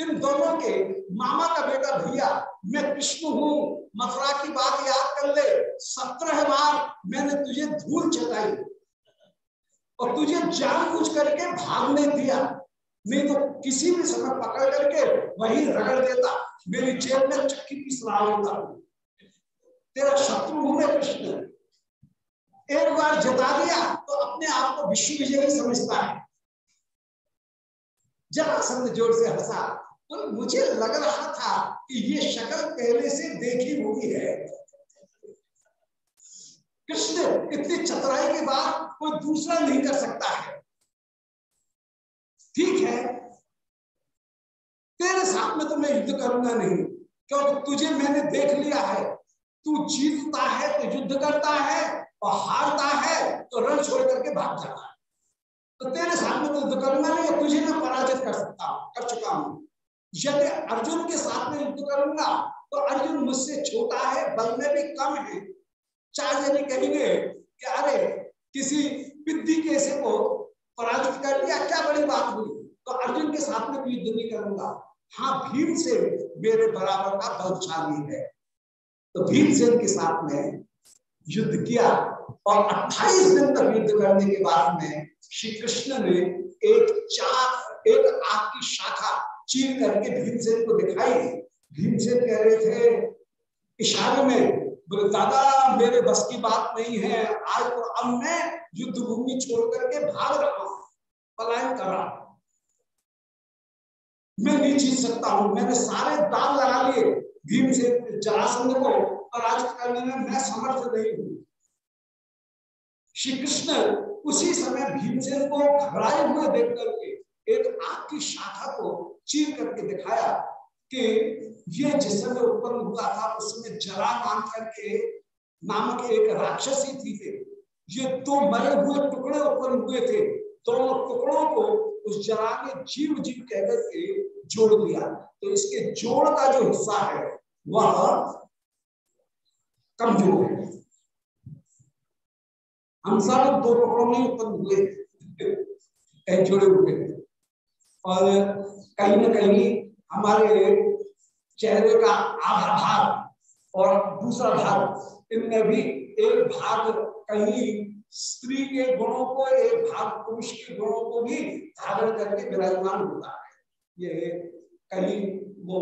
इन दोनों के मामा का बेटा भैया, मैं कृष्ण हूँ। मथुरा की बात याद कर ले। सत्रह बार मैंने तुझे धूल चटाई और तुझे जान जानबूझ करके भागने दिया। नहीं तो किसी भी समय पकड़ करके वही रगड़ देता। मेरी जेब में चक्की पीस रहा होता। तेरा शत्रु हूँ कृष्ण। एक बार जता दिया तो अपने आप को विश्व विजयी समझता है। जरासंध ज़ोर से हंसा तो मुझे लग रहा था कि ये शक्ल पहले से देखी हुई है। कृष्ण, इतनी चतुराई के बाद कोई दूसरा नहीं कर सकता है। ठीक है, तेरे साथ में तो मैं युद्ध करूँगा नहीं, क्योंकि तुझे मैंने देख लिया है। तू जीतता है तो युद्ध करता है, और हारता है तो रण छोड़ करके भाग जाता है। तो तेरे में तो युद्ध करूँगा नहीं तुझे मैं पराजित कर सकता कर चुका हूँ। यदि अर्जुन के साथ में युद्ध करूँगा तो अर्जुन मुझसे छोटा है, बल में भी कम है। चाहे यदि कहेंगे कि, अरे, किसी पिद्दी कैसे को पराजित कर लिया, क्या बड़ी बात हुई? तो अर्जुन के साथ में भी युद्ध नहीं करूँगा। हाँ भीम से मेरे बराबर का बलशाली है। तो भीमसेन के साथ में युद्ध किया और 28 दिन तक युद्ध करने के बाद में श्री कृष्ण ने एक चार, एक आग की शाखा चीर करके भीमसेन को दिखाई। भीमसेन कह रहे थे, इशारे में बोले, दादा, मेरे बस की बात नहीं है। आज तो अब मैं युद्ध भूमि छोड़ करके भाग रहा हूँ। पलायन कर रहा मैं नहीं जीत सकता हूँ। मैंने सारे दाल लगा लिए। भीम से जरासंध को पराजित करने में मैं समर्थ नहीं हूँ। श्री कृष्ण उसी समय भीमसेन को घबराए हुए देख करके एक आग की शाखा को चीर करके दिखाया कि ये जिस समय उत्पन्न हुआ था, उस समय जरा मान करके नामक एक राक्षसी थी थे ये दो मरे हुए टुकड़े उत्पन्न हुए थे। दोनों टुकड़ों को उस जरा ने जीव जीव कहकर के जोड़ दिया तो इसके जोड़ का जो हिस्सा है, वह कमज़ोर है। हम सब दो टुकड़ों में उत्पन्न हुए जोड़े हुए। और कहीं ना कहीं हमारे चेहरे का आधा भाग और दूसरा भाग, इनमें भी एक भाग कहीं स्त्री के गुणों को, एक भाग पुरुष के गुणों को भी धारण करके विराजमान होता है। ये कहीं वो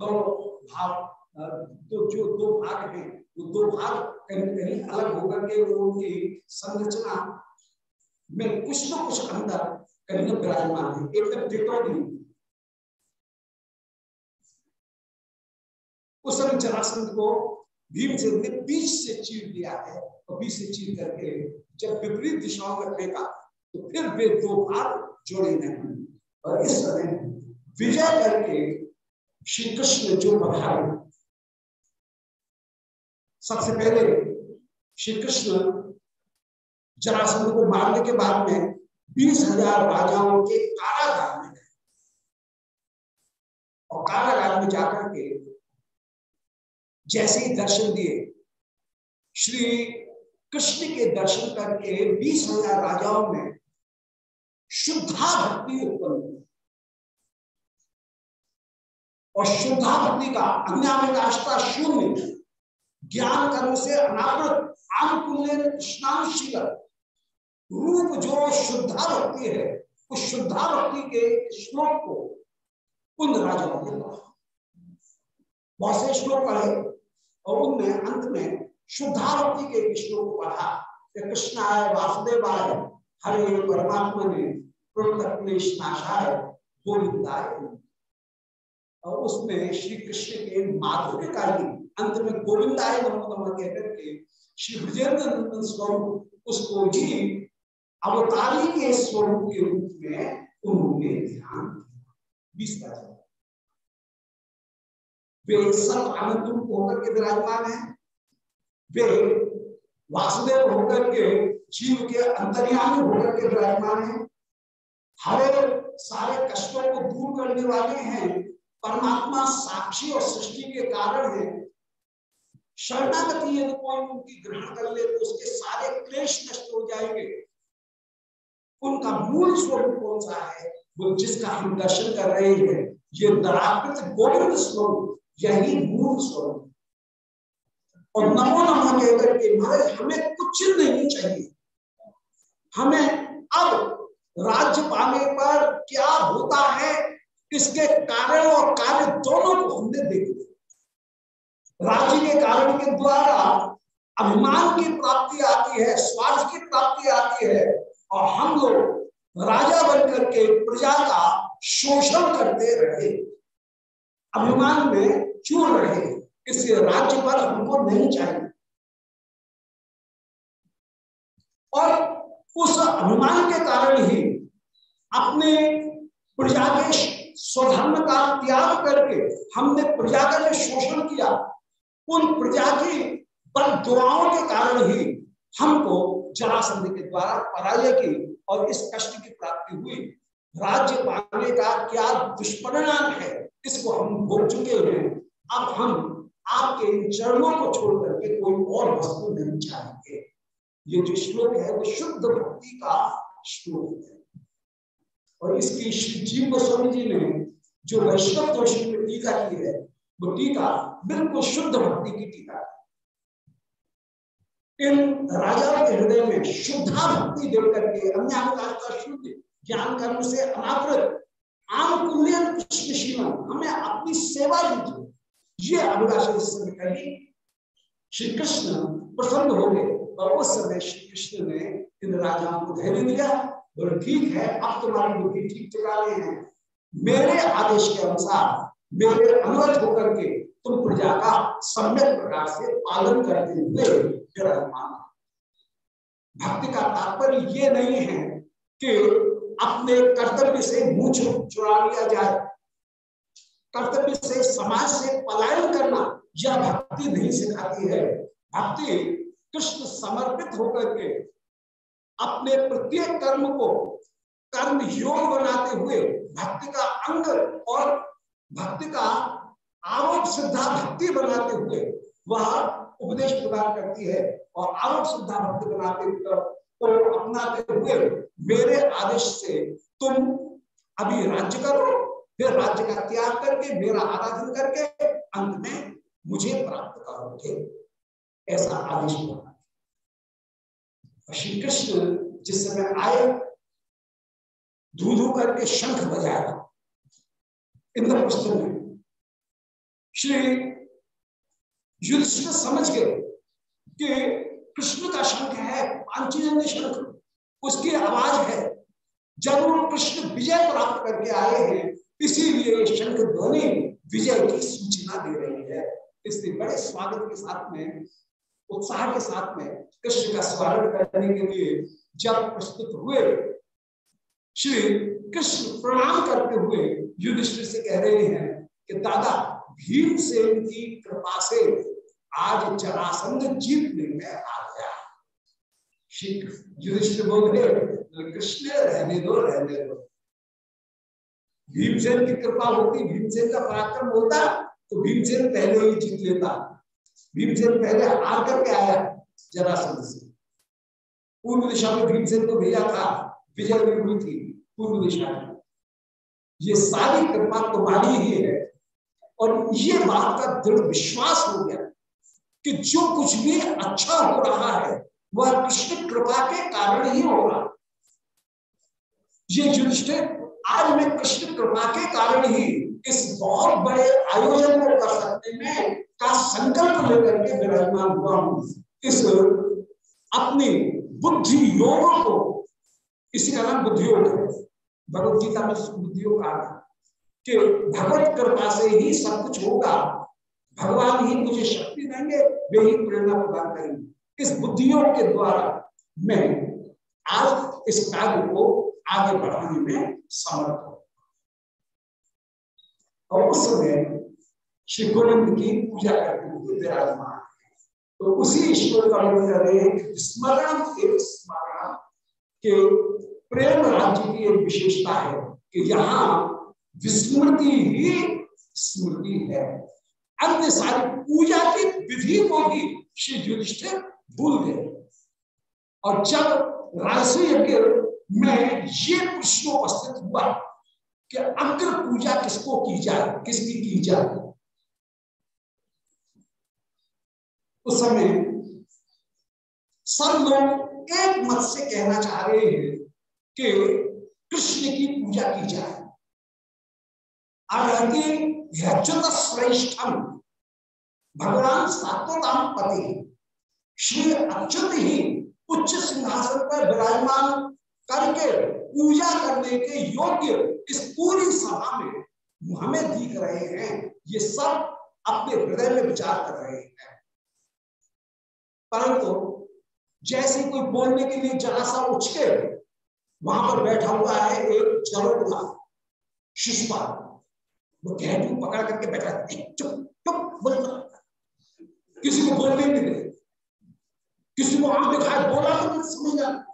दोनों भाग तो जो दो भाग है, वो दो भाग कहीं कहीं अलग होकर के उनकी संरचना में कुछ न कुछ अंदर कहीं विराजमान है। एकदम नहीं उस समय जरासंध को भीमसेन ने बीच से चीर दिया है और बीच से चीर करके जब विपरीत दिशाओं में फेंका तो फिर वे दो भाग जोड़े नहीं और इस समय विजय करके श्री कृष्ण जो बधाए सबसे पहले श्री कृष्ण जरासंध को मारने के बाद में बीस हज़ार राजाओं के कारागार में गए। और कारागार में जाकर के जैसे ही दर्शन दिए श्री कृष्ण के दर्शन करके बीस हज़ार राजाओं में शुद्धा भक्ति उत्पन्न हुई। और शुद्धा भक्ति का अन्याष्टा शून्य। ज्ञान कर्म से अनावृत आनुकूल्य कृष्णानुशील रूप जो शुद्धा भक्ति है, उस शुद्धा भक्ति के श्लोक को उन राजाओं ने बहुत से श्लोक पढ़े और उनमें, अंत में शुद्धा भक्ति के श्लोक पढ़ा। कृष्णाय वासुदेवाय हरे परमात्मा ने नाशाय गोविंदाय और उसमें श्री कृष्ण के माधुर्य का ही अंत में गोविंदाय नमो नमः कहकर के श्री ब्रजेंद्र नंदन स्वरूप उसको ही अवतारी के स्वरूप के रूप में उन्होंने ध्यान बीस वे सब आनंद होकर के विराजमान है। वे वासुदेव होकर के जीव के अंतर्यामी होकर के विराजमान है। हरे सारे कष्टों को दूर करने वाले हैं। परमात्मा साक्षी और सृष्टि के कारण है। शरणागति यदि कोई उनकी ग्रहण कर ले तो उसके सारे क्लेश नष्ट हो जाएँगे। उनका मूल स्वरूप कौन सा है? वो जिसका हम दर्शन कर रहे हैं, ये दराकृत गोविंद स्वरूप, यही मूल स्वरूप। और नमो नमो कहकर के महाराज, हमें कुछ नहीं चाहिए। हमें अब राज्य पाने पर क्या होता है? इसके कारण और कार्य दोनों को हमने देख लिया। राज्य के कारण के द्वारा अभिमान की प्राप्ति आती है, स्वार्थ की प्राप्ति आती है और हम लोग राजा बन करके प्रजा का शोषण करते रहे। अभिमान में चूर रहे? इसलिए राज्य पर हमको नहीं चाहिए। और उस अभिमान के कारण ही अपने प्रजा के स्वधर्म का त्याग करके हमने प्रजा का जो शोषण किया, उन प्रजा की बल दुआओं के कारण ही हमको जरासंध के द्वारा पराजय की और इस कष्ट की प्राप्ति हुई। राज्य पाने का क्या दुष्परिणाम है, इसको हम भोग चुके हैं। अब हम आपके इन चरणों को छोड़ करके कोई और वस्तु नहीं चाहेंगे। ये जो श्लोक है, वो शुद्ध भक्ति का श्लोक है। और इसकी श्री जीव गोस्वामी जी ने जो वैष्णव दोषी में टीका की है, वो टीका बिल्कुल शुद्ध भक्ति की टीका है। इन राजाओं के हृदय में शुद्धा भक्ति देव करके अन्य का शुद्ध ज्ञान कर्म से अनावृत आनुकूल्यन कृष्ण हमें अपनी सेवा दी ये अभिलाषा इस समय कही श्री कृष्ण प्रसन्न हो गए और उस समय श्री कृष्ण ने इन राजाओं को धैर्य दिया, बोले, ठीक है, अब तुम्हारी बुद्धि ठीक टिकाने हैं। मेरे आदेश के अनुसार, मेरे अनुरोध होकर के तुम प्रजा का सम्यक प्रकार से पालन करते हुए विराजमान भक्ति का तात्पर्य ये नहीं है कि अपने कर्तव्य से मुँह चुरा लिया जाए। कर्तव्य से समाज से पलायन करना यह भक्ति नहीं सिखाती है। भक्ति कृष्ण समर्पित होकर के अपने प्रत्येक कर्म को कर्म योग बनाते हुए भक्ति का अंग और भक्ति का आरोप सिद्धा भक्ति बनाते हुए वह उपदेश प्रदान करती है और आरोप सिद्धा भक्ति बनाते हुए तो अपनाते हुए मेरे आदेश से तुम अभी राज्य करो, फिर राज्य का त्याग करके, मेरा आराधन करके अंत में मुझे प्राप्त करोगे। ऐसा आदेश श्री कृष्ण जिस समय आए धू धू करके शंख बजाया इंद्रप्रस्थ में श्री युधिष्ठिर समझ गए कि कृष्ण का शंख है, पांचजन्य शंख, उसकी आवाज़ है। ज़रूर कृष्ण विजय प्राप्त करके आए हैं, इसीलिए शंख ध्वनि विजय की सूचना दे रही है। इसलिए बड़े स्वागत के साथ में, उत्साह के साथ में कृष्ण का स्वागत करने के लिए जब प्रस्तुत हुए श्री कृष्ण प्रणाम करते हुए युधिष्ठिर से कह रहे हैं कि दादा, भीमसेन की कृपा से आज जरासंध जीतने में आ गया। युधिष्ठिर बोल रहे कृष्ण, रहने दो रहने दो। भीमसेन की कृपा होती, भीमसेन का पराक्रम होता तो भीमसेन पहले ही जीत लेता। भीमसेन पहले हार करके आया जरासंध से। पूर्व दिशा में भीमसेन को भेजा था, विजय भी हुई थी। पूर्व दिशा में ये सारी कृपा तुम्हारी ही है। और ये बात का दृढ़ विश्वास हो गया कि जो कुछ भी अच्छा हो रहा है, वह कृष्ण कृपा के कारण ही हो रहा। ये युधिष्ठिर, आज मैं कृष्ण कृपा के कारण ही इस बहुत बड़े आयोजन को कर सकते में का संकल्प लेकर के विराजमान हुआ हूँ। इस अपनी बुद्धि योग को, इसी का नाम बुद्धियोग है। भगवत गीता में बुद्धियोग कहा कि भगवत कृपा से ही सब कुछ होगा। भगवान ही मुझे शक्ति देंगे, वे ही प्रेरणा प्रदान करेंगे। इस बुद्धियों के द्वारा मैं आज इस कार्य को आगे बढ़ाने में समर्थ हूँ। और उस समय श्री गोविंद की पूजा करते हुए विराजमान तो उसी ईश्वर का स्मरण स्मरण के प्रेम राज्य की एक विशेषता है कि यहाँ विस्मृति ही स्मृति है। अन्य सारी पूजा की विधि को भी श्री युधिष्ठिर भूल गए। और जब राजस्व में ये प्रश्न उपस्थित हुआ कि अग्र पूजा किसको की जाए, किसकी की जाए, उस समय सब लोग एक मत से कहना चाह रहे हैं कि कृष्ण की पूजा की जाए। श्रेष्ठम भगवान सात्वताम पति श्री अच्युत ही उच्च सिंहासन पर विराजमान करके पूजा करने के योग्य इस पूरी सभा में हमें दिख रहे हैं। ये सब अपने हृदय में विचार कर रहे हैं। परंतु जैसे कोई बोलने के लिए जरा सा उछके वहाँ पर बैठा हुआ है एक जरोड़ा शिष्यपाल वो घेटू पकड़ करके बैठा चुप चुप बोल किसी को बोलने नहीं दे किसी को आँख दिखाए, बोला तो समझ जाए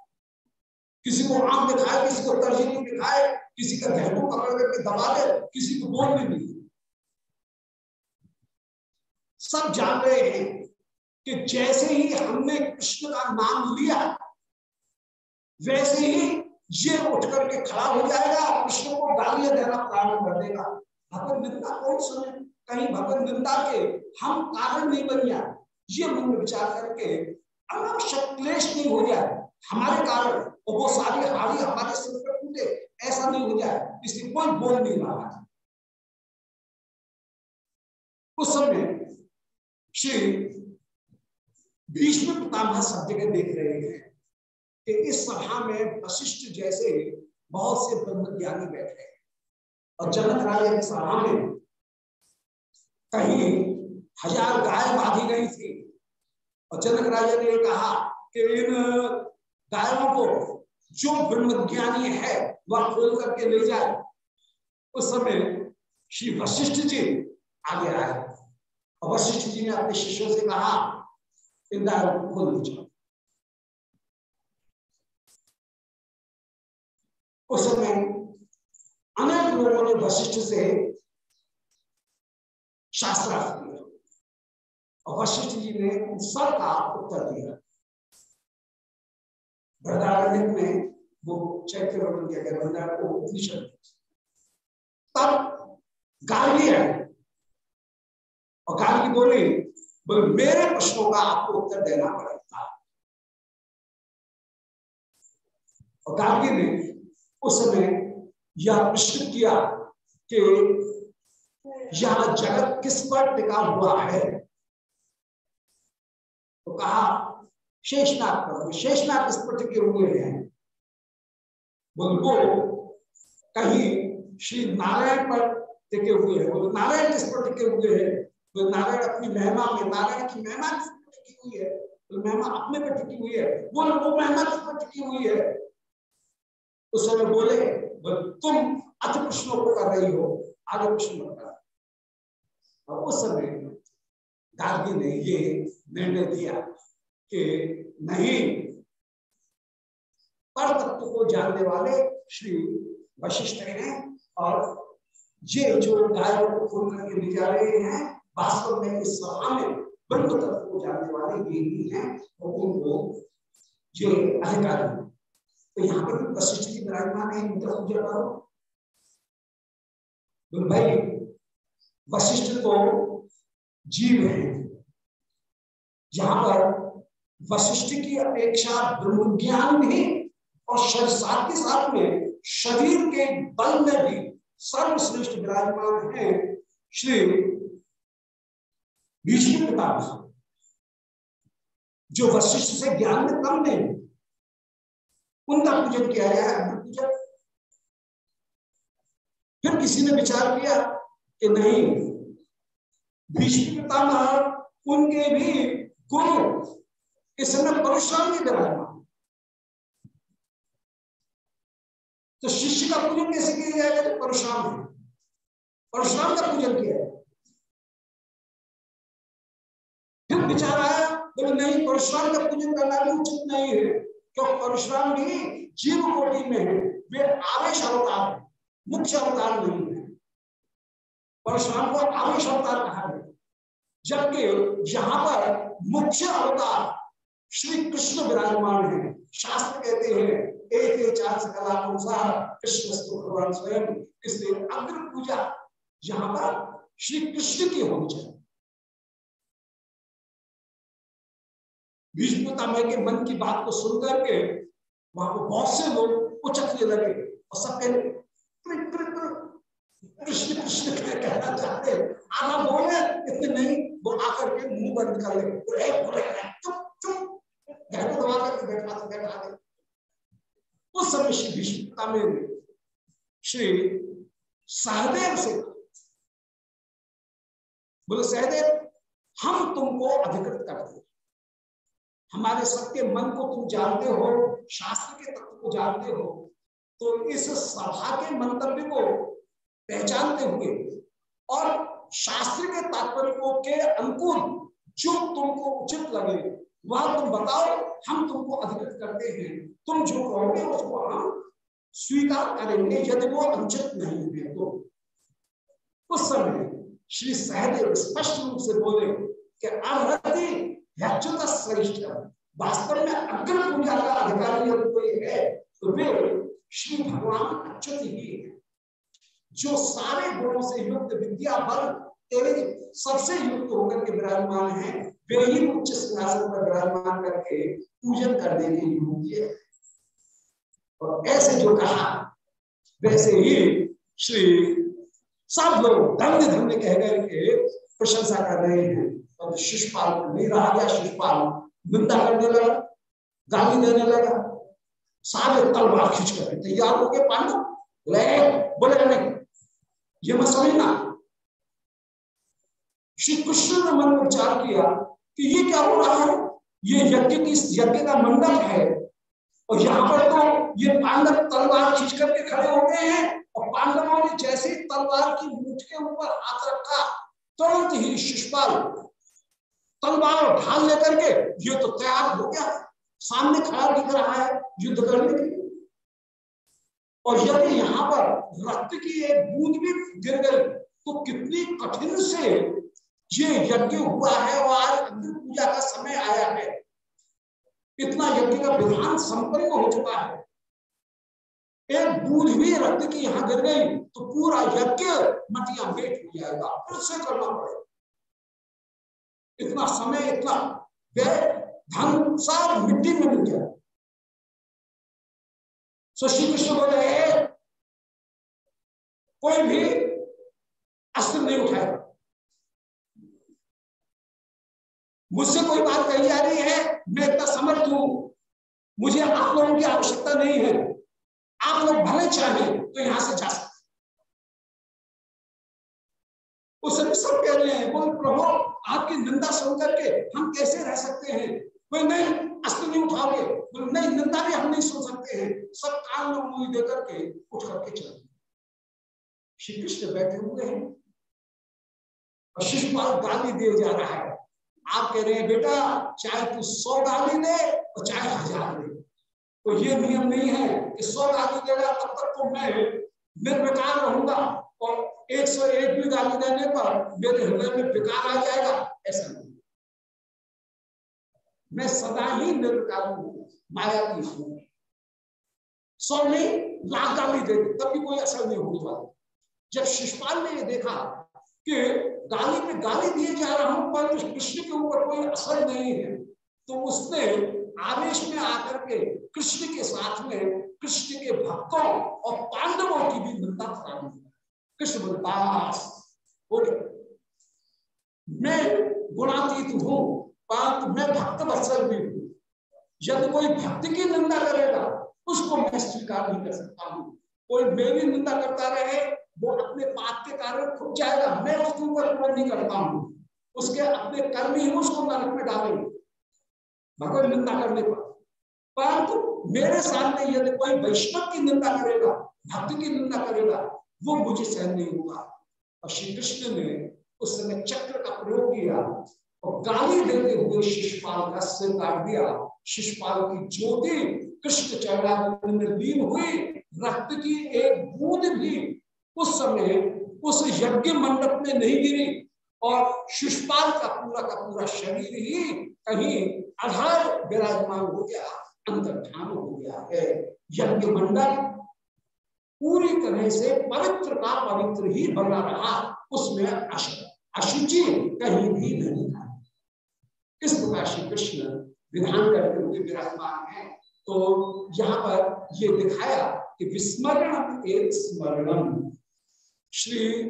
किसी को आँख दिखाए, किसी को तर्जनी दिखाए, किसी का घेटू पकड़ करके दबा दे, किसी को बोलने नहीं सब जान रहे हैं कि जैसे ही हमने कृष्ण का नाम लिया, वैसे ही ये उठ करके खड़ा हो जाएगा, कृष्ण को गालियाँ देना प्रारंभ कर देगा। भगवत निंदा कौन सुने कहीं भगवत निंदा के हम कारण नहीं बन जाए। ये मन में विचार करके अनावश्यक क्लेश नहीं हो जाए। हमारे कारण वो सारी हारी हमारे सिर पर टूटे, ऐसा नहीं हो जाए। इसलिए कोई बोल नहीं रहा है। उस समय श्री भीष्म पितामह सब जगह देख रहे हैं। कि इस सभा में वशिष्ठ जैसे बहुत से ब्रह्म ज्ञानी बैठे। और जनक राजा की सभा में कहीं हज़ार गाय बांधी गई थी। और जनक राजा ने कहा कि इन गायों को जो ब्रह्म ज्ञानी है, वह खोल करके ले जाए। उस समय श्री वशिष्ठ जी आगे आए। और वशिष्ठ जी ने अपने शिष्यों से कहा, इन गायों को खोल दीजिए उस समय अनेक लोगों ने वशिष्ठ से शास्त्रार्थ किया। और वशिष्ठ जी ने उन सब का उत्तर दिया। बृदारण्य में वो चैत्र वर्णन किया गया बृदार को उपनिषद तब गार्गी है और गार्गी बोली, बोले, मेरे प्रश्नों का आपको उत्तर देना पड़ेगा। और गार्गी ने उस समय यह प्रश्न किया कि यह जगत किस पर टिका हुआ है? तो कहा शेषनाथ पर। शेषनाथ किस पर टिके हुए हैं? बोल कहीं श्री नारायण पर टिके हुए हैं। बोले नारायण किस पर टिके हुए हैं? तो नारायण अपनी महिमा में, नारायण की महिमा किस पर टिकी हुई है? तो महिमा अपने पर टिकी हुई है। बोले, वो महिमा किस पर टिकी हुई है? उस समय बोले तुम अति प्रश्नों को कर रही हो, आगे प्रश्न और उस समय गार्गी ने ये निर्णय दिया कि नहीं, पर तत्व को जानने वाले श्री वशिष्ठ हैं और ये जो गायों को खोल करके ले जा रहे हैं, वास्तव में इस सभा में ब्रह्म तत्व को जानने वाले ये भी हैं, और उनको ये अधिकारी तो यहाँ पर भी वशिष्ठ जी विराजमान है इंद्र पूजा करो तो भाई, वशिष्ठ तो जीव है। यहाँ पर वशिष्ठ की अपेक्षा ब्रह्म ज्ञान भी और साथ के साथ में शरीर के बल में भी सर्वश्रेष्ठ विराजमान है। श्री भीष्म पितामह जो वशिष्ठ से ज्ञान में कम नहीं उनका पूजन किया जाए अग्नि पूजन। फिर किसी ने विचार किया कि नहीं, भीष्म उनके भी गुरु इस समय परशुराम के तो शिष्य का पूजन कैसे किया जाएगा? तो परशुराम है परशुराम का पूजन किया। है फिर विचार आया, बोले, नहीं, परशुराम का पूजन करना भी उचित नहीं है। क्योंकि परशुराम भी जीव कोटि में है। वे आवेश अवतार है, मुख्य अवतार नहीं है। परशुराम को आवेश अवतार कहा है जबकि यहाँ पर मुख्य अवतार श्री कृष्ण विराजमान है। शास्त्र कहते हैं, एक चार सकला अनुसार कृष्ण भगवान स्वयं इसलिए अग्र पूजा? यहाँ पर श्री कृष्ण की होनी चाहिए भीष्मतामय के मन की बात को सुन करके वहाँ पर बहुत से लोग उचकने लगे और सब कहते कृष्ण कृष्ण कहना चाहते आना बोले इतने नहीं, वो आकर के मुँह बंद कर ले चुप चुप दबा करके बैठा उस समय श्री भीष्मता में श्री सहदेव से बोले, सहदेव, हम तुमको अधिकृत करते हमारे सबके मन को तुम जानते हो, शास्त्र के तत्व को जानते हो तो इस सभा के मंतव्य को पहचानते हुए और शास्त्र के तात्पर्य को के अनुकूल जो तुमको उचित लगे, वह तुम बताओ, हम तुमको अधिकृत करते हैं। तुम जो कहोगे, उसको हम स्वीकार करेंगे, यदि वो अनुचित नहीं है तो। उस समय श्री सहदेव स्पष्ट रूप से बोले कि श्रेष्ठ वास्तव में अग्र पूजा का अधिकारी यदि कोई है तो वे श्री भगवान अच्युत ही है। जो सारे गुणों से युक्त विद्या बल तेरे सबसे युक्त होकर के विराजमान है, वे ही उच्च सिंहासन पर विराजमान करके पूजन करने के योग्य है। और ऐसे जो कहा, वैसे ही श्री सब लोग धन्य धन्य कह गए के प्रशंसा कर रहे हैं। और शिषपाल नहीं रहा गया शिषपाल निंदा करने लगा, गाली देने लगा। सारे तलवार खींच कर तैयार हो गए पांडव। बोले, नहीं, ये मत समझना। श्री कृष्ण ने मन में विचार किया कि ये क्या हो रहा है? ये यज्ञ की यज्ञ का मंडप है। और यहाँ पर तो ये पांडव तलवार खींच करके खड़े हो गए हैं। और पांडवों ने जैसे ही तलवार की मुठ के ऊपर हाथ रखा, तुरंत ही शिषपाल तलवार ढाल लेकर के ये तो तैयार हो गया। सामने खड़ा दिख रहा है, युद्ध करने के लिए। और यदि यहाँ पर रक्त की एक बूंद भी गिर गई तो कितनी कठिन से ये यज्ञ हुआ है और आज अग्नि पूजा का समय आया है। इतना यज्ञ का विधान संपन्न हो चुका है। एक बूंद भी रक्त की यहाँ गिर गई तो पूरा यज्ञ मटिया मेट हो जाएगा। फिर से करना पड़ेगा। इतना समय, इतना व्यय धन सब मिट्टी में मिल जाए सो श्री कृष्ण बोले कोई भी अस्त्र नहीं उठाएगा मुझसे कोई बात कही जा रही है, मैं इतना समर्थ हूँ। मुझे आप लोगों की आवश्यकता नहीं है। आप लोग भले चाहे तो यहाँ से जा सकते समय सब कह रहे हैं, बोल, प्रभु, आपकी निंदा सुन करके हम कैसे रह सकते हैं? कोई नहीं अस्त्र नहीं उठाओगे। बोले, नहीं, निंदा भी हम नहीं सुन सकते हैं। सब कान में मुँह दे करके उठ करके चल। श्री कृष्ण बैठे हुए हैं। और शिशुपाल गाली दे जा रहा है। आप कह रहे हैं, बेटा, चाहे तू सौ गाली दे और चाहे हज़ार दे। तो ये नियम नहीं है कि सौ गाली देगा तब तक तो मैं निर्विकार रहूँगा। और एक सौ एक भी गाली देने पर मेरे हृदय में विकार आ जाएगा, ऐसा नहीं। मैं सदा ही निर्विकार हूँ, माया की हूँ। सौ नहीं लाख गाली दे तब भी कोई असर नहीं होने वाला। जब शिषपाल ने देखा कि गाली पे गाली दिए जा रहा हूँ पर कृष्ण के ऊपर कोई असर नहीं है तो उसने आवेश में आकर के कृष्ण के साथ में, कृष्ण के भक्तों और पांडवों की भी निंदा करानी दास मैं गुणातीत हूँ परंतु मैं भक्त वत्सल भी हूँ। यदि कोई भक्त की निंदा करेगा, उसको मैं स्वीकार नहीं कर सकता हूँ। कोई मेरी निंदा करता रहे, वो अपने पाप के कारण खुद जाएगा। मैं उसके ऊपर क्रोध नहीं करता हूँ। उसके अपने कर्म ही उसको नरक में डालेंगे। भगवत निंदा करने पर। परंतु मेरे सामने यदि कोई वैष्णव की निंदा करेगा, भक्त की निंदा करेगा वो मुझे सहन नहीं होगा। और श्री कृष्ण ने उस समय चक्र का प्रयोग किया और गाली देते हुए शिशुपाल का सिर काट दिया। शिशुपाल की ज्योति कृष्ण चरण में लीन हुई। रक्त की एक बूंद भी उस समय उस यज्ञ मंडप में नहीं गिरी और शिशुपाल का पूरा का पूरा शरीर ही कहीं आधार विराजमान हो गया, अंतर्धान हो गया है। यज्ञ मंडल पूरी तरह से पवित्र का पवित्र ही बना रहा, उसमें अशुचि कहीं भी नहीं था। इस प्रकार श्री कृष्ण विधान करते हुए विराजमान है। तो यहाँ पर ये दिखाया कि विस्मरण एक स्मरणम। श्री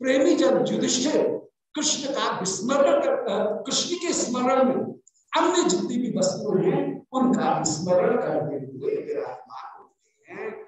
प्रेमी जन युधिष्ठिर कृष्ण का विस्मरण करता, कृष्ण के स्मरण में अन्य जितनी भी वस्तुएँ हैं, उनका विस्मरण करते हुए विराजमान होते हैं।